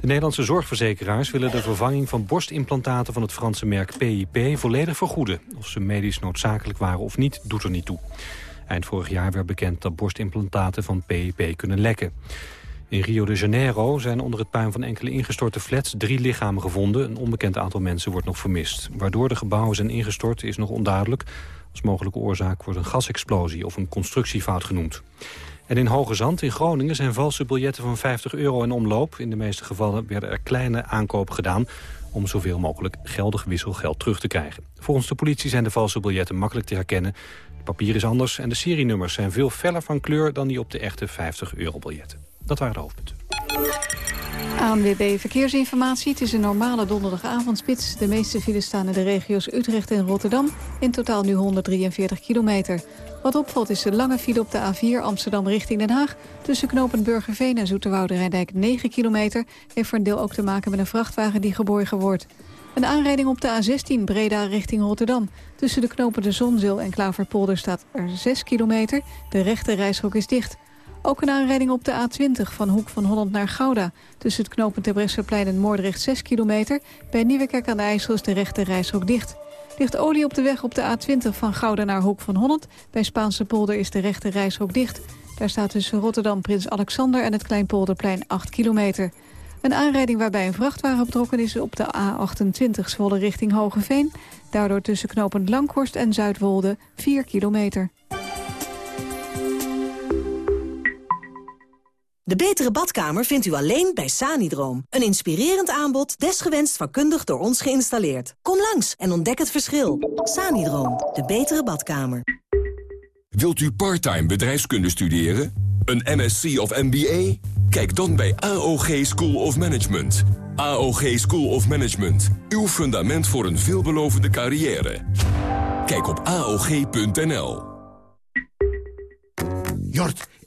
De Nederlandse zorgverzekeraars willen de vervanging van borstimplantaten van het Franse merk PIP volledig vergoeden. Of ze medisch noodzakelijk waren of niet, doet er niet toe. Eind vorig jaar werd bekend dat borstimplantaten van PIP kunnen lekken. In Rio de Janeiro zijn onder het puin van enkele ingestorte flats drie lichamen gevonden. Een onbekend aantal mensen wordt nog vermist. Waardoor de gebouwen zijn ingestort is nog onduidelijk. Als mogelijke oorzaak wordt een gasexplosie of een constructiefout genoemd. En in Hoge Zand in Groningen zijn valse biljetten van 50 euro in omloop. In de meeste gevallen werden er kleine aankopen gedaan om zoveel mogelijk geldig wisselgeld terug te krijgen. Volgens de politie zijn de valse biljetten makkelijk te herkennen. Het papier is anders en de serienummers zijn veel feller van kleur... dan die op de echte 50 euro biljetten. Dat waren de hoofdpunten. ANWB Verkeersinformatie. Het is een normale donderdagavondspits. De meeste files staan in de regio's Utrecht en Rotterdam. In totaal nu 143 kilometer. Wat opvalt is de lange file op de A4 Amsterdam richting Den Haag. Tussen knopen Burgerveen en Zoeterwoude Rijndijk 9 kilometer. Heeft voor een deel ook te maken met een vrachtwagen die geborgen wordt. Een aanrijding op de A16 Breda richting Rotterdam. Tussen de knopen de Zonzeel en Klaverpolder staat er 6 kilometer. De rechte reisrook is dicht. Ook een aanrijding op de A20 van Hoek van Holland naar Gouda. Tussen het knooppunt Terbrechtseplein en Moordrecht 6 kilometer. Bij Nieuwekerk aan de IJssel is de rechte reisrook dicht. Ligt olie op de weg op de A20 van Gouda naar Hoek van Holland. Bij Spaanse polder is de rechte reisrook dicht. Daar staat tussen Rotterdam Prins Alexander en het Kleinpolderplein 8 kilometer. Een aanrijding waarbij een vrachtwagen betrokken is op de A28 Zwolle richting Hogeveen. Daardoor tussen knopend Langhorst en Zuidwolde 4 kilometer. De betere badkamer vindt u alleen bij Sanidroom. Een inspirerend aanbod, desgewenst vakkundig door ons geïnstalleerd. Kom langs en ontdek het verschil. Sanidroom, de betere badkamer. Wilt u parttime bedrijfskunde studeren? Een MSc of MBA? Kijk dan bij AOG School of Management. AOG School of Management. Uw fundament voor een veelbelovende carrière. Kijk op AOG.nl. Jort,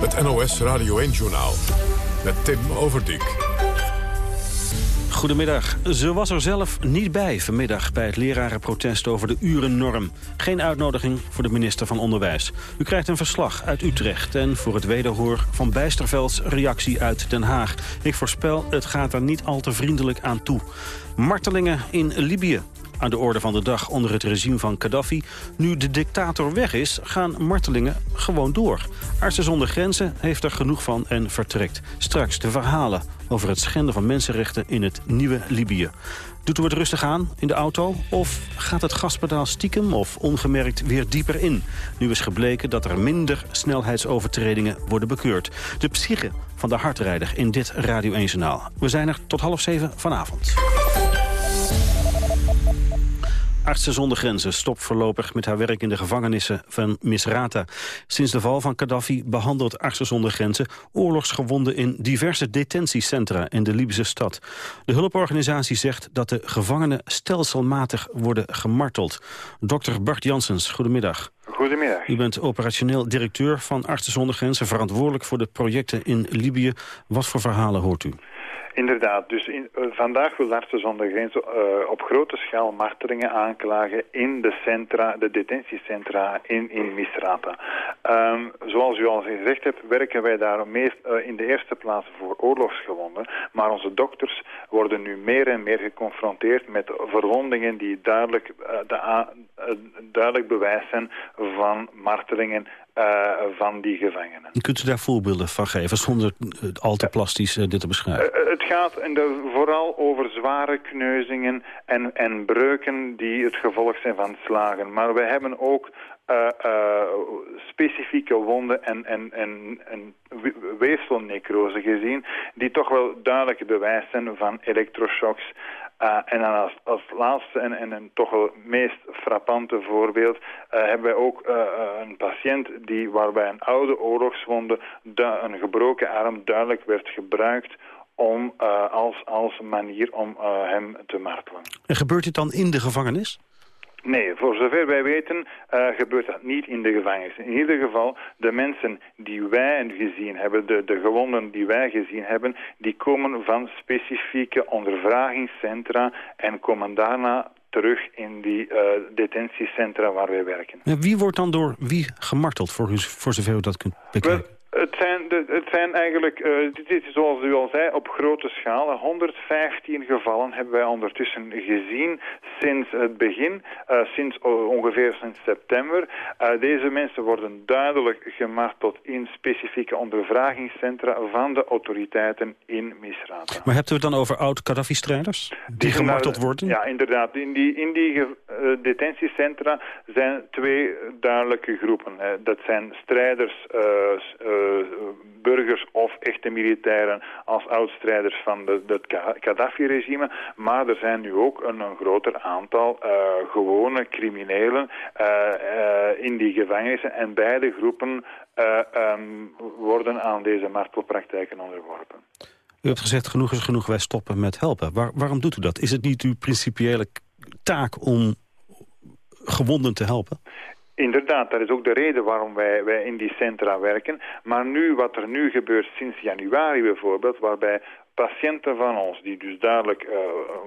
Het NOS Radio 1-journaal met Tim Overdijk. Goedemiddag. Ze was er zelf niet bij vanmiddag bij het lerarenprotest over de urennorm. Geen uitnodiging voor de minister van Onderwijs. U krijgt een verslag uit Utrecht en voor het wederhoor van Bijstervelds reactie uit Den Haag. Ik voorspel, het gaat er niet al te vriendelijk aan toe. Martelingen in Libië. Aan de orde van de dag onder het regime van Gaddafi. Nu de dictator weg is, gaan martelingen gewoon door. Artsen zonder grenzen heeft er genoeg van en vertrekt. Straks de verhalen over het schenden van mensenrechten in het nieuwe Libië. Doet u het rustig aan in de auto? Of gaat het gaspedaal stiekem of ongemerkt weer dieper in? Nu is gebleken dat er minder snelheidsovertredingen worden bekeurd. De psyche van de hardrijder in dit Radio 1 Journaal. We zijn er tot half zeven vanavond. Artsen zonder grenzen stopt voorlopig met haar werk in de gevangenissen van Misrata. Sinds de val van Gaddafi behandelt Artsen zonder grenzen oorlogsgewonden in diverse detentiecentra in de Libische stad. De hulporganisatie zegt dat de gevangenen stelselmatig worden gemarteld. Dr. Bart Janssens, goedemiddag. Goedemiddag. U bent operationeel directeur van Artsen zonder grenzen, verantwoordelijk voor de projecten in Libië. Wat voor verhalen hoort u? Inderdaad, dus in, uh, vandaag wil Artsen zonder Grenzen uh, op grote schaal martelingen aanklagen in de centra, de detentiecentra in, in Misrata. Um, zoals u al gezegd hebt, werken wij daar meest, uh, in de eerste plaats voor oorlogsgewonden. Maar onze dokters worden nu meer en meer geconfronteerd met verwondingen die duidelijk, de, duidelijk bewijs zijn van martelingen uh, van die gevangenen. Kunt u daar voorbeelden van geven, zonder al te plastisch uh, dit te beschrijven? Uh, het gaat de, vooral over zware kneuzingen en, en breuken die het gevolg zijn van slagen. Maar we hebben ook specifieke wonden en, en, en, en weefselnecrose gezien... die toch wel duidelijk bewijs zijn van elektroshocks... Uh, en dan als, laatste en, en toch wel meest frappante voorbeeld uh, hebben wij ook uh, een patiënt die waarbij een oude oorlogswonde, een gebroken arm duidelijk werd gebruikt om als, als manier om hem te martelen. En gebeurt dit dan in de gevangenis? Nee, voor zover wij weten uh, gebeurt dat niet in de gevangenis. In ieder geval, de mensen die wij gezien hebben, de, de gewonden die wij gezien hebben, die komen van specifieke ondervragingscentra en komen daarna terug in die uh, detentiecentra waar wij werken. En wie wordt dan door wie gemarteld, voor, u, voor zover u dat kunt bekijken? Het zijn, het zijn eigenlijk, uh, dit is zoals u al zei, op grote schaal. 115 gevallen hebben wij ondertussen gezien sinds het begin, uh, sinds ongeveer sinds september. Deze mensen worden duidelijk gemarteld in specifieke ondervragingscentra van de autoriteiten in Misrata. Maar hebt u het dan over oud-Gaddafi-strijders die, die gemarteld worden? Ja, inderdaad. In die, in die detentiecentra zijn twee duidelijke groepen. dat zijn strijders burgers of echte militairen als oudstrijders van het Gaddafi-regime. Maar er zijn nu ook een, groter aantal uh, gewone criminelen uh, in die gevangenissen. En beide groepen um, worden aan deze martelpraktijken onderworpen. U hebt gezegd genoeg is genoeg, wij stoppen met helpen. Waar, waarom doet u dat? Is het niet uw principiële taak om gewonden te helpen? Inderdaad, dat is ook de reden waarom wij, wij in die centra werken. Maar nu, wat er nu gebeurt sinds januari bijvoorbeeld, waarbij patiënten van ons die dus duidelijk uh,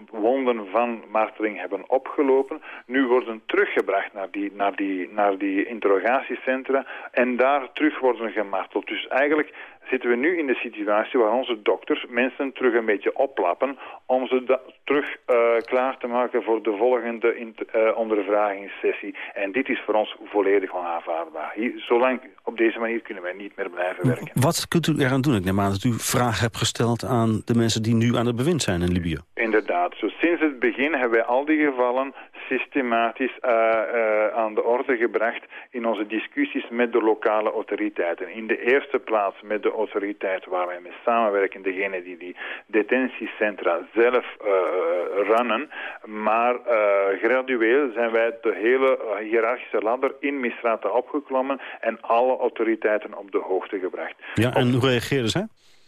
wonden van marteling hebben opgelopen, nu worden teruggebracht naar die, naar, die, naar die interrogatiecentra en daar terug worden gemarteld. Dus eigenlijk zitten we nu in de situatie waar onze dokters mensen terug een beetje oplappen om ze terug uh, klaar te maken voor de volgende uh, ondervragingssessie. En dit is voor ons volledig onaanvaardbaar. Hier, zolang op deze manier kunnen wij niet meer blijven werken. Wat kunt u eraan doen? Ik neem aan dat u vragen hebt gesteld aan de mensen die nu aan het bewind zijn in Libië. Inderdaad. Zo sinds het begin hebben wij al die gevallen systematisch uh, uh, aan de orde gebracht in onze discussies met de lokale autoriteiten. In de eerste plaats met de autoriteit waar wij mee samenwerken, degene die die detentiecentra zelf uh, runnen. Maar gradueel zijn wij de hele hiërarchische ladder in Misrata opgeklommen en alle autoriteiten op de hoogte gebracht. Ja, en hoe reageerden zij?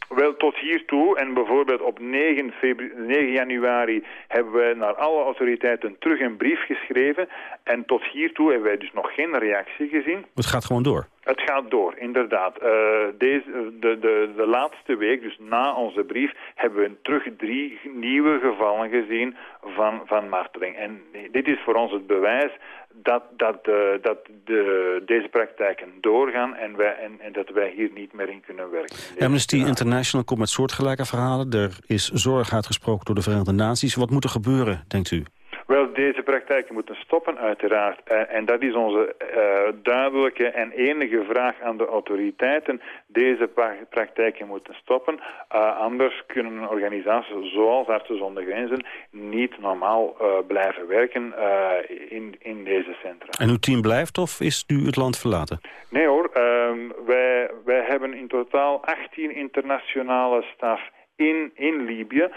Wel, tot hiertoe, en bijvoorbeeld op 9, 9, januari hebben wij naar alle autoriteiten terug een brief geschreven. En tot hiertoe hebben wij dus nog geen reactie gezien. Het gaat gewoon door? Het gaat door, inderdaad. Uh, deze, de, de, de laatste week, dus na onze brief, hebben we terug drie nieuwe gevallen gezien van, van marteling. En dit is voor ons het bewijs dat, dat, uh, dat de, deze praktijken doorgaan en, wij, en, en, dat wij hier niet meer in kunnen werken. Amnesty International komt met soortgelijke verhalen. Er is zorg uitgesproken door de Verenigde Naties. Wat moet er gebeuren, denkt u? Deze praktijken moeten stoppen, uiteraard. En, en dat is onze uh, duidelijke en enige vraag aan de autoriteiten. Deze praktijken moeten stoppen. Uh, anders kunnen organisaties zoals Artsen zonder Grenzen niet normaal blijven werken in, in deze centra. En uw team blijft of is nu het land verlaten? Nee hoor, um, wij, wij hebben in totaal 18 internationale staf in, in Libië, uh,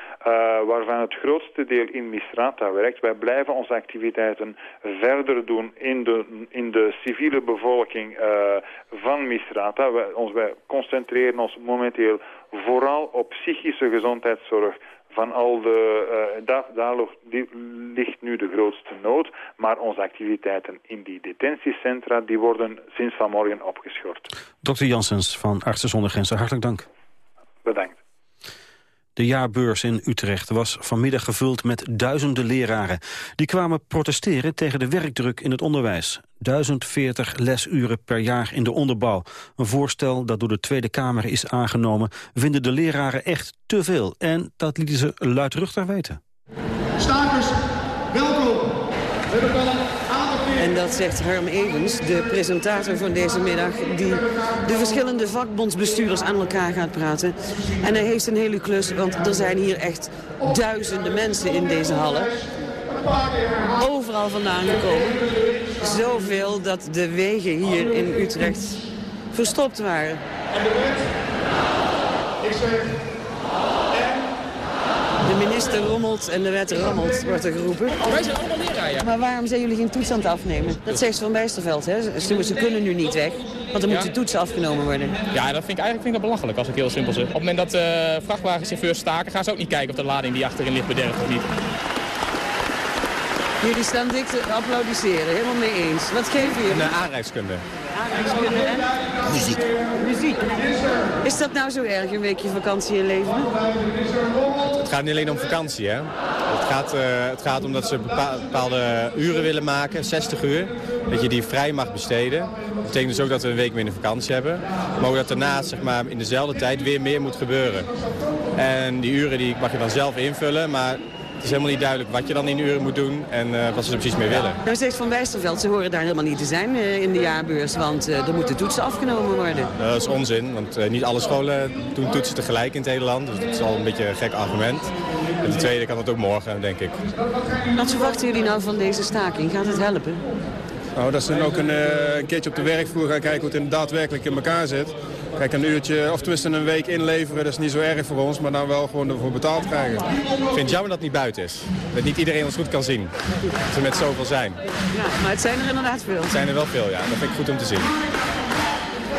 waarvan het grootste deel in Misrata werkt. Wij blijven onze activiteiten verder doen in de, in de civiele bevolking uh, van Misrata. Wij, ons, wij concentreren ons momenteel vooral op psychische gezondheidszorg van al de, uh, daar, daar ligt nu de grootste nood, maar onze activiteiten in die detentiecentra die worden sinds vanmorgen opgeschort. Dr. Janssens van Artsen zonder Grenzen, hartelijk dank. De jaarbeurs in Utrecht was vanmiddag gevuld met duizenden leraren. Die kwamen protesteren tegen de werkdruk in het onderwijs. 1040 lesuren per jaar in de onderbouw. Een voorstel dat door de Tweede Kamer is aangenomen... vinden de leraren echt te veel. En dat lieten ze luidruchtig weten. Stakers, welkom. We hebben wel een en dat zegt Harm Evans, de presentator van deze middag... die de verschillende vakbondsbestuurders aan elkaar gaat praten. En hij heeft een hele klus, want er zijn hier echt duizenden mensen in deze hallen. Overal vandaan gekomen. Zoveel dat de wegen hier in Utrecht verstopt waren. Ik zeg de minister rommelt en de wet rammelt, wordt er geroepen. Wij zijn allemaal leraar, Maar waarom zijn jullie geen toets aan het afnemen? Dat zegt Van Bijsterveld, hè? Ze, kunnen nu niet weg, want er moeten toetsen afgenomen worden. Ja, dat vind ik eigenlijk vind ik dat belachelijk, als ik heel simpel zeg. Op het moment dat uh, vrachtwagenchauffeurs staken, gaan ze ook niet kijken of de lading die achterin ligt bederft of niet. Jullie staan dik te applaudisseren, helemaal mee eens. Wat geven jullie? Een aanrijkskunde. En? Muziek. Muziek. Is dat nou zo erg, een weekje vakantie in leven? Het gaat niet alleen om vakantie, hè. Het gaat, uh, het gaat om dat ze bepaalde uren willen maken, 60 uur. Dat je die vrij mag besteden. Dat betekent dus ook dat we een week minder vakantie hebben. Maar ook dat daarnaast zeg maar, in dezelfde tijd weer meer moet gebeuren. En die uren die mag je dan zelf invullen, maar het is helemaal niet duidelijk wat je dan in uren moet doen en uh, wat ze er precies mee willen. Nou zegt Van Wijsterveld, ze horen daar helemaal niet te zijn uh, in de jaarbeurs, want uh, er moeten toetsen afgenomen worden. dat is onzin, want niet alle scholen doen toetsen tegelijk in het hele land. Dus dat is al een beetje een gek argument. En de tweede kan het ook morgen, denk ik. Wat verwachten jullie nou van deze staking? Gaat het helpen? Nou, dat ze dan ook een, een keertje op de werkvloer gaan kijken hoe het daadwerkelijk in elkaar zit. Kijk, een uurtje, of tenminste een week inleveren, dat is niet zo erg voor ons, maar dan wel gewoon ervoor betaald krijgen. Ik vind het jammer dat het niet buiten is. Dat niet iedereen ons goed kan zien. Dat we met zoveel zijn. Ja, maar het zijn er inderdaad veel. Het zijn er wel veel, ja. Dat vind ik goed om te zien.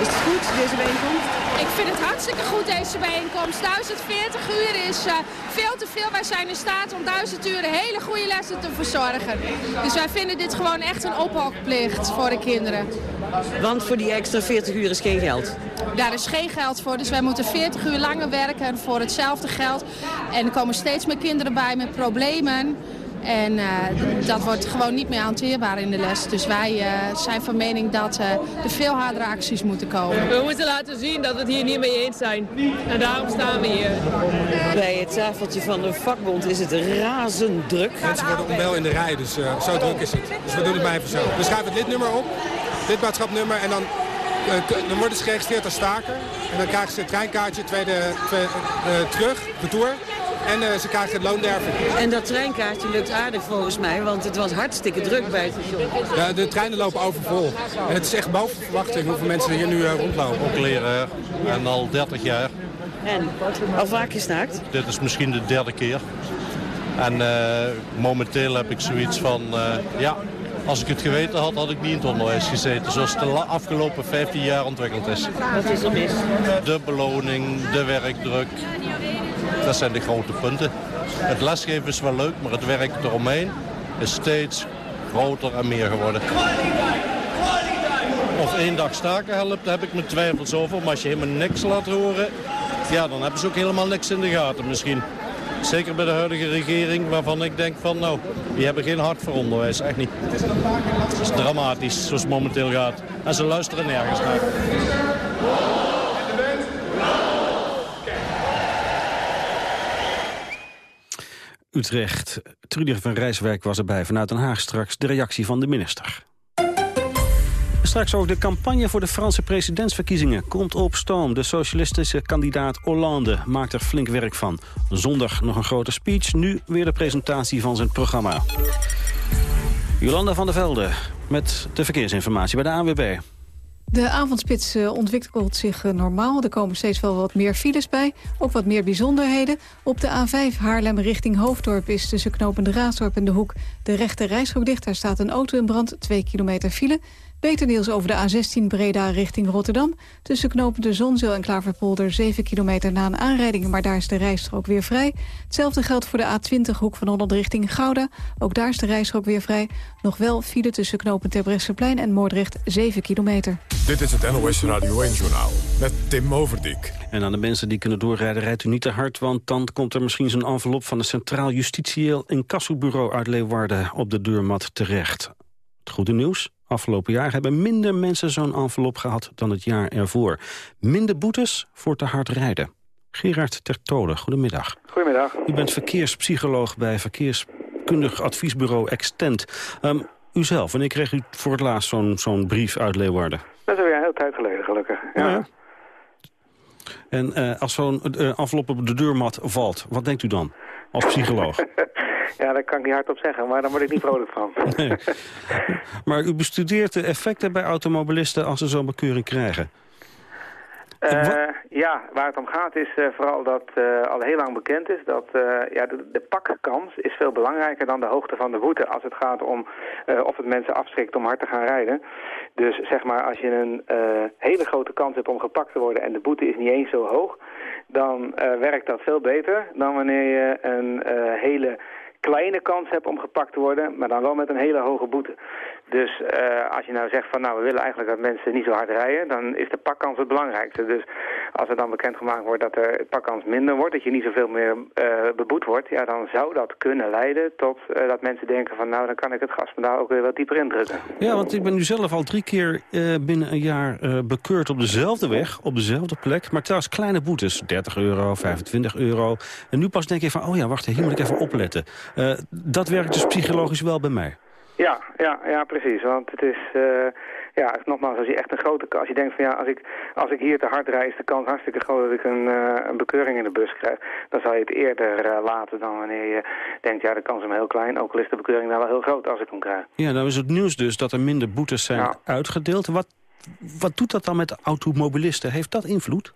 Is het goed, deze bijeenkomst? Ik vind het hartstikke goed, deze bijeenkomst. 1040 uur is uh, veel te veel. Wij zijn in staat om 1000 uur hele goede lessen te verzorgen. Dus wij vinden dit gewoon echt een ophokplicht voor de kinderen. Want voor die extra 40 uur is geen geld? Daar is geen geld voor, dus wij moeten 40 uur langer werken voor hetzelfde geld. En er komen steeds meer kinderen bij met problemen. En uh, dat wordt gewoon niet meer hanteerbaar in de les. Dus wij uh, zijn van mening dat uh, er veel hardere acties moeten komen. We moeten laten zien dat we het hier niet mee eens zijn. En daarom staan we hier. Bij het tafeltje van de vakbond is het razend druk. Mensen worden onwel in de rij, dus zo druk is het. Dus we doen het maar even zo. We schrijven het lidnummer op, lidmaatschapnummer en dan dan worden ze geregistreerd als staker. En dan krijgen ze het treinkaartje tweede, tweede, uh, terug, retour. En uh, ze krijgen het loonderving. En dat treinkaartje lukt aardig volgens mij, want het was hartstikke druk bij het station. Ja, de treinen lopen overvol. En het is echt boven verwachting hoeveel mensen er hier nu uh, rondlopen. Ook leraar en al 30 jaar. En al vaak gestaakt? Dit is misschien de derde keer. En uh, momenteel heb ik zoiets van, ja, als ik het geweten had, had ik niet in het onderwijs gezeten. Zoals het de afgelopen 15 jaar ontwikkeld is. Wat is er mis? De beloning, de werkdruk. Dat zijn de grote punten. Het lesgeven is wel leuk, maar het werk eromheen is steeds groter en meer geworden. Of één dag staken helpt, daar heb ik mijn twijfels over. Maar als je helemaal niks laat horen, ja, dan hebben ze ook helemaal niks in de gaten misschien. Zeker bij de huidige regering, waarvan ik denk van nou, die hebben geen hart voor onderwijs, echt niet. Het is dramatisch zoals het momenteel gaat. En ze luisteren nergens naar. Utrecht. Trudy van Rijswijk was erbij. Vanuit Den Haag straks de reactie van de minister. Straks ook de campagne voor de Franse presidentsverkiezingen komt op stoom. De socialistische kandidaat Hollande maakt er flink werk van. Zondag nog een grote speech, nu weer de presentatie van zijn programma. Jolanda van der Velde met de verkeersinformatie bij de ANWB. De avondspits eh, ontwikkelt zich eh, normaal. Er komen steeds wel wat meer files bij. Ook wat meer bijzonderheden. Op de A5 Haarlem richting Hoofddorp is tussen knopende Raasdorp en De Hoek... de rechte rijstrook dicht. Daar staat een auto in brand, 2 kilometer file. Beter nieuws over de A16 Breda richting Rotterdam. Tussen knopende Zonzeel en Klaverpolder 7 kilometer na een aanrijding... maar daar is de rijstrook weer vrij. Hetzelfde geldt voor de A20 Hoek van Holland richting Gouda. Ook daar is de rijstrook weer vrij. Nog wel file tussen knopend Terbrechtseplein en Moordrecht 7 kilometer. Dit is het NOS Radio 1-journaal met Tim Overdijk. En aan de mensen die kunnen doorrijden rijdt u niet te hard... want dan komt er misschien zo'n envelop van het Centraal Justitieel Incassobureau uit Leeuwarden op de deurmat terecht. Het goede nieuws? Afgelopen jaar hebben minder mensen zo'n envelop gehad dan het jaar ervoor. Minder boetes voor te hard rijden. Gerard Tertode, goedemiddag. Goedemiddag. U bent verkeerspsycholoog bij verkeerskundig adviesbureau Extent. Um, u zelf, wanneer kreeg u voor het laatst zo'n zo'n brief uit Leeuwarden? Dat is alweer een hele tijd geleden, gelukkig. Ja. ja. En uh, als zo'n uh, envelop op de deurmat valt, wat denkt u dan als psycholoog? Ja, daar kan ik niet hardop zeggen, maar daar word ik niet vrolijk van. Nee. Maar u bestudeert de effecten bij automobilisten als ze zo'n bekeuring krijgen. Uh, ja, waar het om gaat is uh, vooral dat uh, al heel lang bekend is dat ja, de, de, pakkans is veel belangrijker dan de hoogte van de boete als het gaat om of het mensen afschrikt om hard te gaan rijden. Dus zeg maar als je een hele grote kans hebt om gepakt te worden en de boete is niet eens zo hoog, dan werkt dat veel beter dan wanneer je een hele kleine kans hebt om gepakt te worden, maar dan wel met een hele hoge boete. Dus uh, als je nou zegt van nou we willen eigenlijk dat mensen niet zo hard rijden, dan is de pakkans het belangrijkste. Dus als er dan bekendgemaakt wordt dat er pakkans minder wordt, dat je niet zoveel meer uh, beboet wordt, ja dan zou dat kunnen leiden tot uh, dat mensen denken van nou dan kan ik het gaspedaal ook weer wat dieper indrukken. Ja, want ik ben nu zelf al drie keer binnen een jaar bekeurd op dezelfde weg, op dezelfde plek, maar trouwens kleine boetes, 30 euro, 25 euro. En nu pas denk ik van oh ja wacht, hier moet ik even opletten. dat werkt dus psychologisch wel bij mij. Ja, ja, ja, precies. Want het is, uh, ja, nogmaals, als je echt een grote als je denkt van ja, als ik, als ik hier te hard rijd, is de kans hartstikke groot dat ik een, uh, een bekeuring in de bus krijg. Dan zal je het eerder uh, laten dan wanneer je denkt, ja, de kans is heel klein. Ook al is de bekeuring nou wel heel groot als ik hem krijg. Ja, nou is het nieuws dus dat er minder boetes zijn ja. uitgedeeld. Wat, wat doet dat dan met de automobilisten? Heeft dat invloed?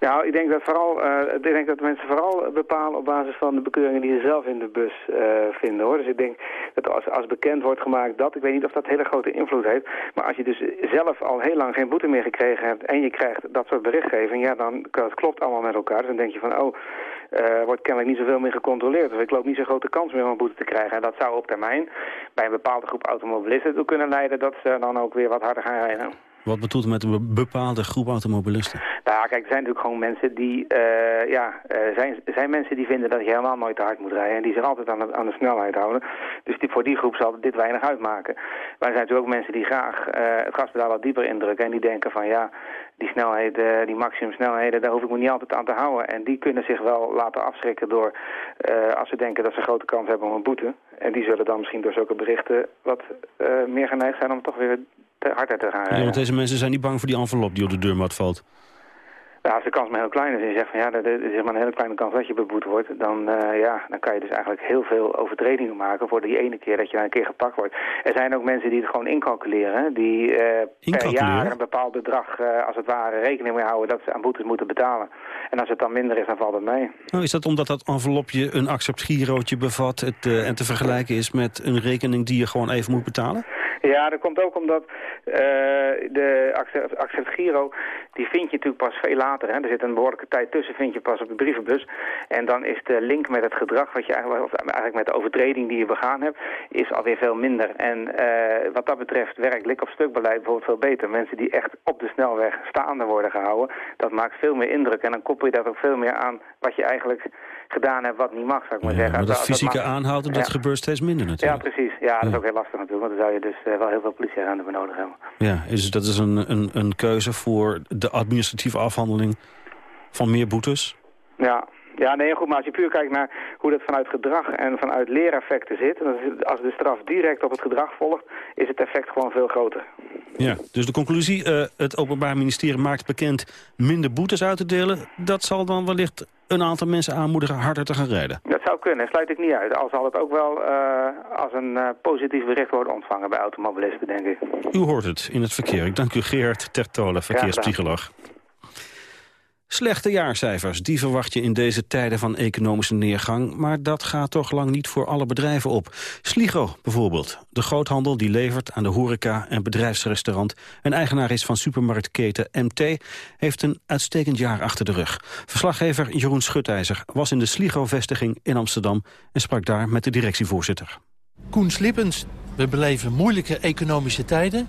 Nou, ik denk dat vooral, uh, ik denk dat mensen vooral bepalen op basis van de bekeuringen die ze zelf in de bus uh, vinden, hoor. Dus ik denk dat als, als bekend wordt gemaakt dat, ik weet niet of dat hele grote invloed heeft, maar als je dus zelf al heel lang geen boete meer gekregen hebt en je krijgt dat soort berichtgeving, ja, dan klopt allemaal met elkaar. Dus dan denk je van, oh, uh, wordt kennelijk niet zoveel meer gecontroleerd. Of ik loop niet zo'n grote kans meer om een boete te krijgen. En dat zou op termijn bij een bepaalde groep automobilisten toe kunnen leiden dat ze dan ook weer wat harder gaan rijden. Wat bedoelt met een bepaalde groep automobilisten? Nou, kijk, er zijn natuurlijk gewoon mensen die, uh, ja, uh, zijn, zijn mensen die vinden dat je helemaal nooit te hard moet rijden. En die zich altijd aan de, aan de snelheid houden. Dus die, voor die groep zal dit weinig uitmaken. Maar er zijn natuurlijk ook mensen die graag uh, het gaspedaal wat dieper indrukken. En die denken van, ja, die snelheden, die maximumsnelheden, daar hoef ik me niet altijd aan te houden. En die kunnen zich wel laten afschrikken door, als ze denken dat ze een grote kans hebben om een boete. En die zullen dan misschien door zulke berichten wat meer geneigd zijn om toch weer te harder te gaan rijden. Ja, want deze mensen zijn niet bang voor die envelop die op de deurmat valt. Ja, als de kans maar heel klein is en je zegt van ja, er is maar een hele kleine kans dat je beboet wordt, dan, uh, ja, dan kan je dus eigenlijk heel veel overtredingen maken voor die ene keer dat je dan een keer gepakt wordt. Er zijn ook mensen die het gewoon incalculeren, die uh, per jaar een bepaald bedrag uh, als het ware rekening mee houden dat ze aan boetes moeten betalen. En als het dan minder is, dan valt het mee. Nou, is dat omdat dat envelopje een acceptgirootje bevat het, en te vergelijken is met een rekening die je gewoon even moet betalen? Ja, dat komt ook omdat uh, de accept Giro, die vind je natuurlijk pas veel later. Hè. Er zit een behoorlijke tijd tussen, vind je pas op de brievenbus. En dan is de link met het gedrag, wat je eigenlijk, of eigenlijk met de overtreding die je begaan hebt, is alweer veel minder. En uh, wat dat betreft werkt lik op stuk beleid bijvoorbeeld veel beter. Mensen die echt op de snelweg staande worden gehouden, dat maakt veel meer indruk. En dan koppel je dat ook veel meer aan wat je eigenlijk gedaan hebt wat niet mag, zou ik maar ja, zeggen. Maar dat fysieke dat aanhouden, dat gebeurt steeds minder natuurlijk. Ja, precies. Ja, dat is ook heel lastig natuurlijk, want dan zou je dus uh, wel heel veel politieagenten voor nodig hebben. Ja, is, dat is een, een, een keuze voor de administratieve afhandeling van meer boetes? Ja, Ja, nee, goed, maar als je puur kijkt naar hoe dat vanuit gedrag en vanuit leereffecten zit... als de straf direct op het gedrag volgt, is het effect gewoon veel groter. Ja, dus de conclusie, uh, het Openbaar Ministerie maakt bekend minder boetes uit te delen. Dat zal dan wellicht een aantal mensen aanmoedigen harder te gaan rijden. Dat zou kunnen, sluit ik niet uit. Al zal het ook wel uh, als een uh, positief bericht worden ontvangen bij automobilisten, denk ik. U hoort het in het verkeer. Ik dank u Gerard Tertolen, verkeerspsycholoog. Slechte jaarcijfers, die verwacht je in deze tijden van economische neergang... maar dat gaat toch lang niet voor alle bedrijven op. Sligo bijvoorbeeld, de groothandel die levert aan de horeca- en bedrijfsrestaurant... en eigenaar is van supermarktketen MT, heeft een uitstekend jaar achter de rug. Verslaggever Jeroen Schutijzer was in de Sligo-vestiging in Amsterdam... en sprak daar met de directievoorzitter. Koen Slippens, we beleven moeilijke economische tijden...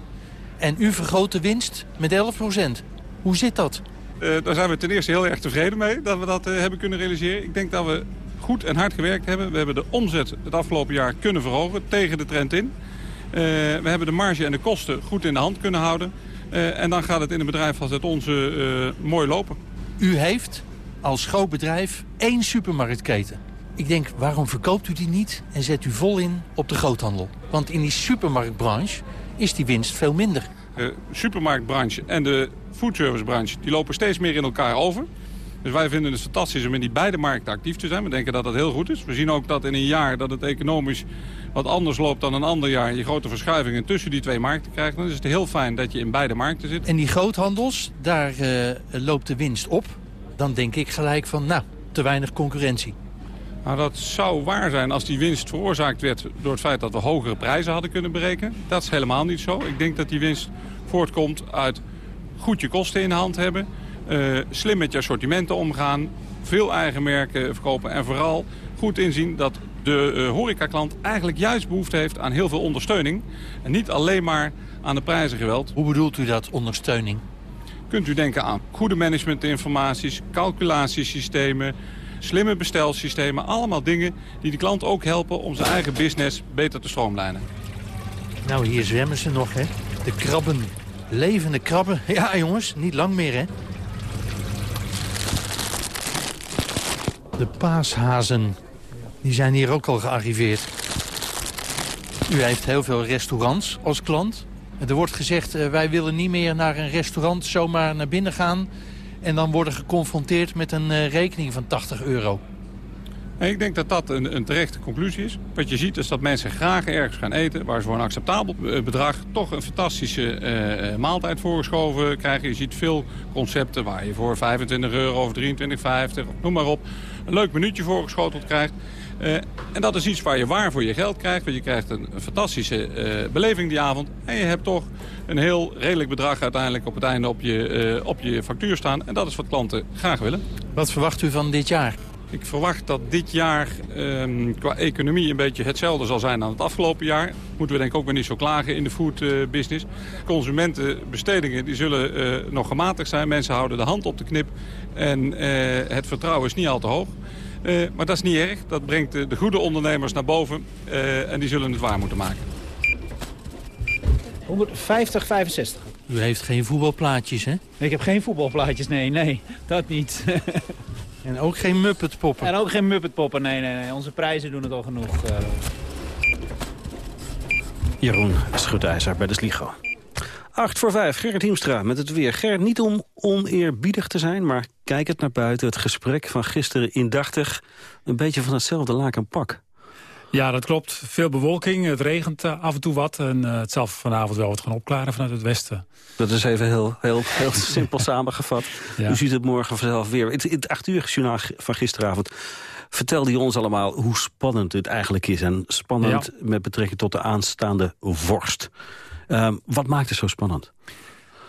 en u vergroot de winst met 11 procent. Hoe zit dat? Uh, daar zijn we ten eerste heel erg tevreden mee dat we dat uh, hebben kunnen realiseren. Ik denk dat we goed en hard gewerkt hebben. We hebben de omzet het afgelopen jaar kunnen verhogen tegen de trend in. Uh, we hebben de marge en de kosten goed in de hand kunnen houden. en dan gaat het in een bedrijf als het onze mooi lopen. U heeft als groot bedrijf één supermarktketen. Ik denk, waarom verkoopt u die niet en zet u vol in op de groothandel? Want in die supermarktbranche is die winst veel minder. De supermarktbranche en de foodservicebranche, die lopen steeds meer in elkaar over. Dus wij vinden het fantastisch om in die beide markten actief te zijn. We denken dat dat heel goed is. We zien ook dat in een jaar dat het economisch wat anders loopt dan een ander jaar... je grote verschuivingen tussen die twee markten krijgt. Dan is het heel fijn dat je in beide markten zit. En die groothandels, daar uh, loopt de winst op. Dan denk ik gelijk van, nou, te weinig concurrentie. Nou, dat zou waar zijn als die winst veroorzaakt werd door het feit dat we hogere prijzen hadden kunnen berekenen. Dat is helemaal niet zo. Ik denk dat die winst voortkomt uit goed je kosten in de hand hebben. Uh, slim met je assortimenten omgaan. Veel eigen merken verkopen. En vooral goed inzien dat de uh, horecaklant eigenlijk juist behoefte heeft aan heel veel ondersteuning. En niet alleen maar aan de prijzengeweld. Hoe bedoelt u dat, ondersteuning? Kunt u denken aan goede managementinformaties, calculatiesystemen, slimme bestelsystemen. Allemaal dingen die de klant ook helpen om zijn eigen business beter te stroomlijnen. Nou, hier zwemmen ze nog, hè? De krabben Levende krabben. Ja, jongens, niet lang meer, hè? De paashazen. Die zijn hier ook al gearriveerd. U heeft heel veel restaurants als klant. Er wordt gezegd, uh, wij willen niet meer naar een restaurant zomaar naar binnen gaan... en dan worden geconfronteerd met een uh, rekening van 80 euro. Ik denk dat dat een, een, terechte conclusie is. Wat je ziet is dat mensen graag ergens gaan eten... waar ze voor een acceptabel eh, bedrag toch een fantastische uh, maaltijd voorgeschoven krijgen. Je ziet veel concepten waar je voor 25 euro of 23,50, noem maar op... een leuk minuutje voorgeschoteld krijgt. Uh, en dat is iets waar je waar voor je geld krijgt. Want je krijgt een, een fantastische uh, beleving die avond. En je hebt toch een heel redelijk bedrag uiteindelijk op het einde op je, uh, op je factuur staan. En dat is wat klanten graag willen. Wat verwacht u van dit jaar? Ik verwacht dat dit jaar um, qua economie een beetje hetzelfde zal zijn dan het afgelopen jaar. Moeten we denk ik ook weer niet zo klagen in de food uh, business. Consumentenbestedingen die zullen uh, nog gematigd zijn. Mensen houden de hand op de knip. En uh, het vertrouwen is niet al te hoog. Maar dat is niet erg. Dat brengt de goede ondernemers naar boven. en die zullen het waar moeten maken. 150, 65. U heeft geen voetbalplaatjes, hè? Ik heb geen voetbalplaatjes, nee, nee. Dat niet. En ook geen Muppetpoppen? En ook geen Muppetpoppen, nee, nee, nee. Onze prijzen doen het al genoeg. Uh... Jeroen Schutijzer bij de Sligo. 8 voor 5, Gerrit Hiemstra met het weer. Gerrit, niet om oneerbiedig te zijn, maar kijk het naar buiten. Het gesprek van gisteren indachtig. Een beetje van hetzelfde laak en pak. Ja, dat klopt. Veel bewolking. Het regent uh, af en toe wat. En uh, het zal vanavond wel wat gaan opklaren vanuit het westen. Dat is even heel, heel, heel simpel samengevat. Ja. U ziet het morgen vanzelf weer. In het acht uur journaal van gisteravond vertelde je ons allemaal hoe spannend het eigenlijk is. En spannend ja. met betrekking tot de aanstaande vorst. Uh, wat maakt het zo spannend?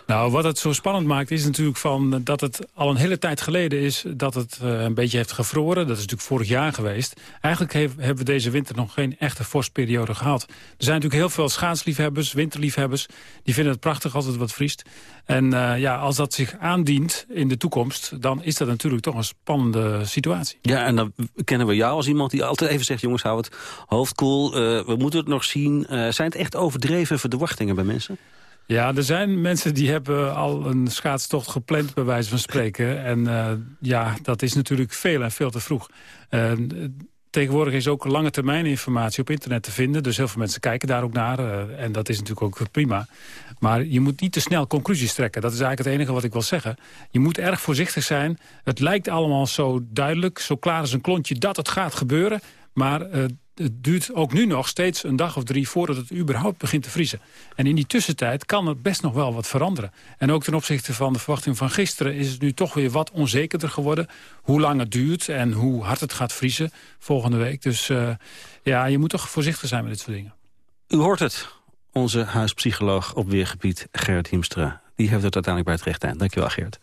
Nou, wat het zo spannend maakt is natuurlijk van dat het al een hele tijd geleden is dat het uh, een beetje heeft gevroren. Dat is natuurlijk vorig jaar geweest. Eigenlijk hebben we deze winter nog geen echte vorstperiode gehad. Er zijn natuurlijk heel veel schaatsliefhebbers, winterliefhebbers. Die vinden het prachtig als het wat vriest. En uh, ja, als dat zich aandient in de toekomst, dan is dat natuurlijk toch een spannende situatie. Ja, en dan kennen we jou als iemand die altijd even zegt... jongens, hou het hoofd koel, we moeten het nog zien. zijn het echt overdreven verwachtingen bij mensen? Ja, er zijn mensen die hebben al een schaatstocht gepland, bij wijze van spreken. En uh, ja, dat is natuurlijk veel en veel te vroeg. Uh, tegenwoordig is ook lange termijn informatie op internet te vinden. Dus heel veel mensen kijken daar ook naar. Uh, en dat is natuurlijk ook prima. Maar je moet niet te snel conclusies trekken. Dat is eigenlijk het enige wat ik wil zeggen. Je moet erg voorzichtig zijn. Het lijkt allemaal zo duidelijk, zo klaar als een klontje... dat het gaat gebeuren. Maar het duurt ook nu nog steeds een dag of drie voordat het überhaupt begint te vriezen. En in die tussentijd kan er best nog wel wat veranderen. En ook ten opzichte van de verwachting van gisteren is het nu toch weer wat onzekerder geworden. Hoe lang het duurt en hoe hard het gaat vriezen volgende week. Dus uh, ja, je moet toch voorzichtig zijn met dit soort dingen. U hoort het, onze huispsycholoog op weergebied Gerrit Hiemstra. Die heeft het uiteindelijk bij het recht eind. Dankjewel Gerrit.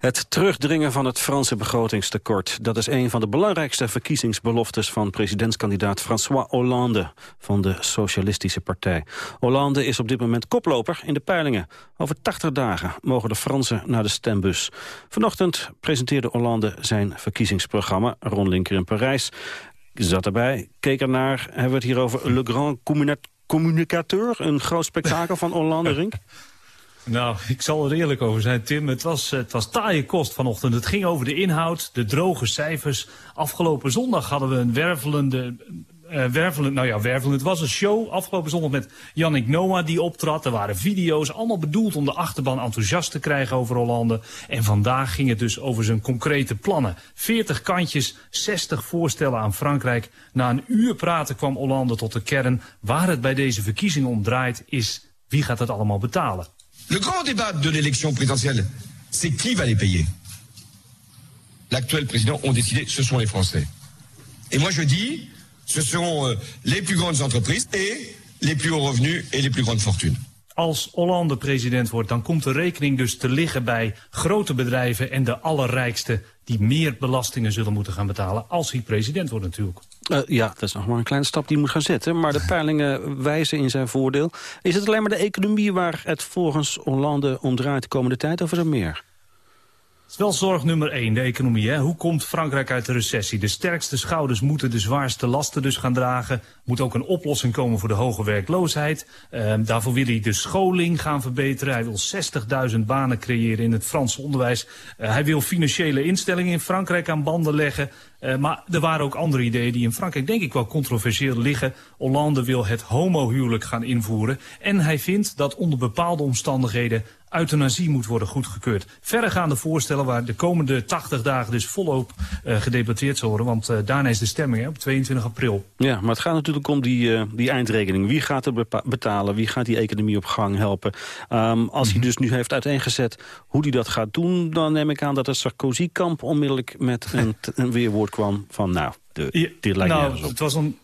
Het terugdringen van het Franse begrotingstekort... dat is een van de belangrijkste verkiezingsbeloftes... van presidentskandidaat François Hollande van de Socialistische Partij. Hollande is op dit moment koploper in de peilingen. Over 80 dagen mogen de Fransen naar de stembus. Vanochtend presenteerde Hollande zijn verkiezingsprogramma. Ron Linker in Parijs zat erbij, keek ernaar. Hebben we het hier over Le Grand Communicateur... een groot spektakel van Hollande, Rink? Nou, ik zal er eerlijk over zijn, Tim. Het was, het was taaie kost vanochtend. Het ging over de inhoud, de droge cijfers. Afgelopen zondag hadden we een wervelende... Uh, wervelend, nou ja, wervelend. Het was een show afgelopen zondag met Yannick Noah die optrad. Er waren video's, allemaal bedoeld om de achterban enthousiast te krijgen over Hollande. En vandaag ging het dus over zijn concrete plannen. 40 kantjes, 60 voorstellen aan Frankrijk. Na een uur praten kwam Hollande tot de kern. Waar het bij deze verkiezingen om draait is wie gaat het allemaal betalen. Le grand débat de l'élection présidentielle, c'est qui va les payer? L'actuel président ont décidé, ce sont les Français. Et moi je dis, ce seront euh, les plus grandes entreprises et les plus hauts revenus et les plus grandes fortunes. Als Hollande president wordt, dan komt de rekening dus te liggen bij grote bedrijven en de allerrijkste die meer belastingen zullen moeten gaan betalen als hij president wordt natuurlijk. Uh, ja, dat is nog maar een kleine stap die hij moet gaan zetten. Maar de peilingen wijzen in zijn voordeel. Is het alleen maar de economie waar het volgens Hollande om draait de komende tijd of is er meer? Is wel zorg nummer één, de economie. Hè? Hoe komt Frankrijk uit de recessie? De sterkste schouders moeten de zwaarste lasten dus gaan dragen. Moet ook een oplossing komen voor de hoge werkloosheid. Uh, daarvoor wil hij de scholing gaan verbeteren. Hij wil 60.000 banen creëren in het Franse onderwijs. Uh, hij wil financiële instellingen in Frankrijk aan banden leggen. Uh, maar er waren ook andere ideeën die in Frankrijk denk ik wel controversieel liggen. Hollande wil het homohuwelijk gaan invoeren. En hij vindt dat onder bepaalde omstandigheden euthanasie moet worden goedgekeurd. Verregaande voorstellen waar de komende 80 dagen dus volop uh, gedebatteerd zal worden. Want uh, daarna is de stemming hè, op 22 april. Ja, maar het gaat natuurlijk om die, uh, die eindrekening. Wie gaat er betalen? Wie gaat die economie op gang helpen? Um, als hij mhm. dus nu heeft uiteengezet hoe hij dat gaat doen... dan neem ik aan dat het Sarkozy-kamp onmiddellijk met een, een weerwoord kwam van... nou, de, ja, dit lijkt nou, nergens op. Het was een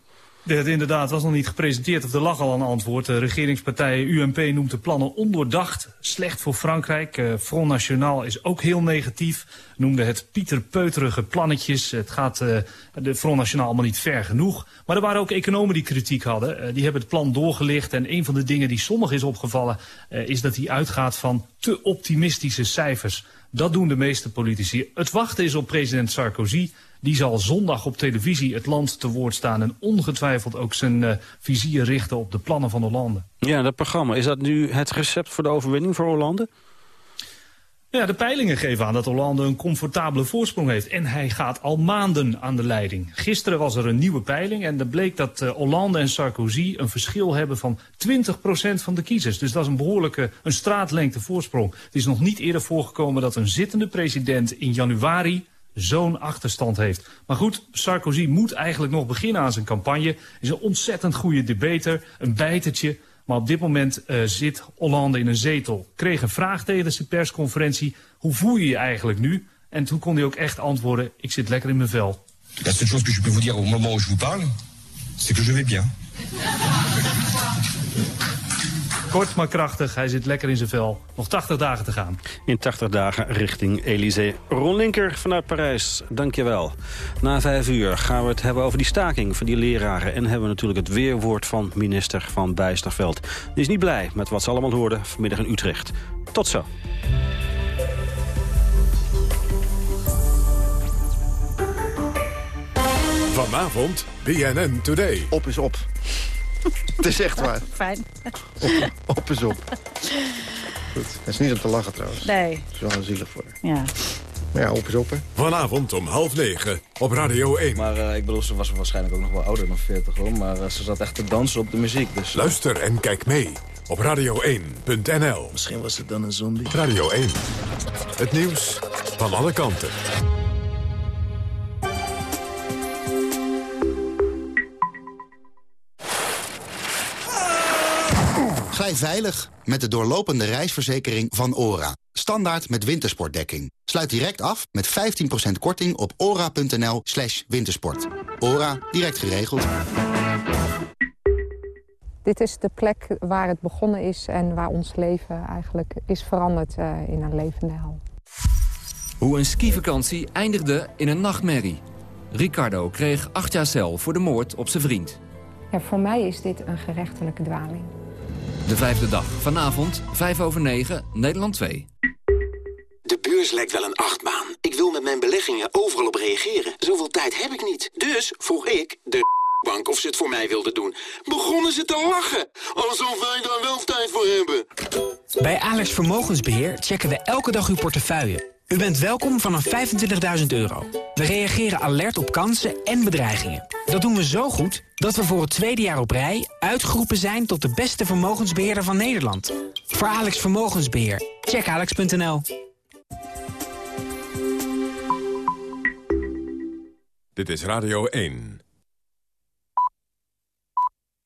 het inderdaad was nog niet gepresenteerd of er lag al een antwoord. De regeringspartij UMP noemt de plannen ondoordacht. Slecht voor Frankrijk. Uh, Front National is ook heel negatief. Noemde het Pieter Peuterige plannetjes. Het gaat uh, de Front National allemaal niet ver genoeg. Maar er waren ook economen die kritiek hadden. Uh, die hebben het plan doorgelicht. En een van de dingen die sommigen is opgevallen... is dat hij uitgaat van te optimistische cijfers. Dat doen de meeste politici. Het wachten is op president Sarkozy. Die zal zondag op televisie het land te woord staan... en ongetwijfeld ook zijn uh, vizier richten op de plannen van Hollande. Ja, dat programma. Is dat nu het recept voor de overwinning voor Hollande? Ja, de peilingen geven aan dat Hollande een comfortabele voorsprong heeft. En hij gaat al maanden aan de leiding. Gisteren was er een nieuwe peiling en er bleek dat uh, Hollande en Sarkozy een verschil hebben van 20% van de kiezers. Dus dat is een behoorlijke, een straatlengte voorsprong. Het is nog niet eerder voorgekomen dat een zittende president in januari zo'n achterstand heeft. Maar goed, Sarkozy moet eigenlijk nog beginnen aan zijn campagne. Is een ontzettend goede debater, een bijtertje. Maar op dit moment uh, zit Hollande in een zetel. Kreeg een vraag tijdens de persconferentie. Hoe voel je je eigenlijk nu? En toen kon hij ook echt antwoorden, ik zit lekker in mijn vel. La seule chose que je peux vous dire au moment où je vous parle, c'est que je vais bien. Kort maar krachtig, hij zit lekker in zijn vel. Nog 80 dagen te gaan. In 80 dagen richting Elysée. Ron Linker vanuit Parijs, dankjewel. Na vijf uur gaan we het hebben over die staking van die leraren. En hebben we natuurlijk het weerwoord van minister Van Bijsterveld. Die is niet blij met wat ze allemaal hoorden vanmiddag in Utrecht. Tot zo. Vanavond BNN Today. Op is op. Het is echt waar. Fijn. Op, op is op. Goed. Het is niet om te lachen trouwens. Nee. Het is wel zielig voor. Ja. Maar ja, op is op, hè. Vanavond om half negen op Radio 1. Maar uh, ik bedoel, ze was waarschijnlijk ook nog wel ouder dan 40 hoor. Maar uh, ze zat echt te dansen op de muziek. Dus, uh... Luister en kijk mee op radio1.nl. Misschien was het dan een zombie. Radio 1. Het nieuws van alle kanten. Glij veilig met de doorlopende reisverzekering van ORA. Standaard met wintersportdekking. Sluit direct af met 15% korting op ora.nl slash wintersport. ORA, direct geregeld. Dit is de plek waar het begonnen is en waar ons leven eigenlijk is veranderd uh, in een levende hel. Hoe een skivakantie eindigde in een nachtmerrie. Ricardo kreeg acht jaar cel voor de moord op zijn vriend. Ja, voor mij is dit een gerechtelijke dwaling. De vijfde dag. Vanavond, 5 over 9, Nederland 2. De beurs lijkt wel een achtbaan. Ik wil met mijn beleggingen overal op reageren. Zoveel tijd heb ik niet. Dus vroeg ik de bank of ze het voor mij wilden doen. Begonnen ze te lachen. Alsof wij daar wel tijd voor hebben. Bij Alex Vermogensbeheer checken we elke dag uw portefeuille. U bent welkom vanaf 25.000 euro. We reageren alert op kansen en bedreigingen. Dat doen we zo goed dat we voor het tweede jaar op rij... uitgeroepen zijn tot de beste vermogensbeheerder van Nederland. Voor Alex Vermogensbeheer. Check alex.nl. Dit is Radio 1.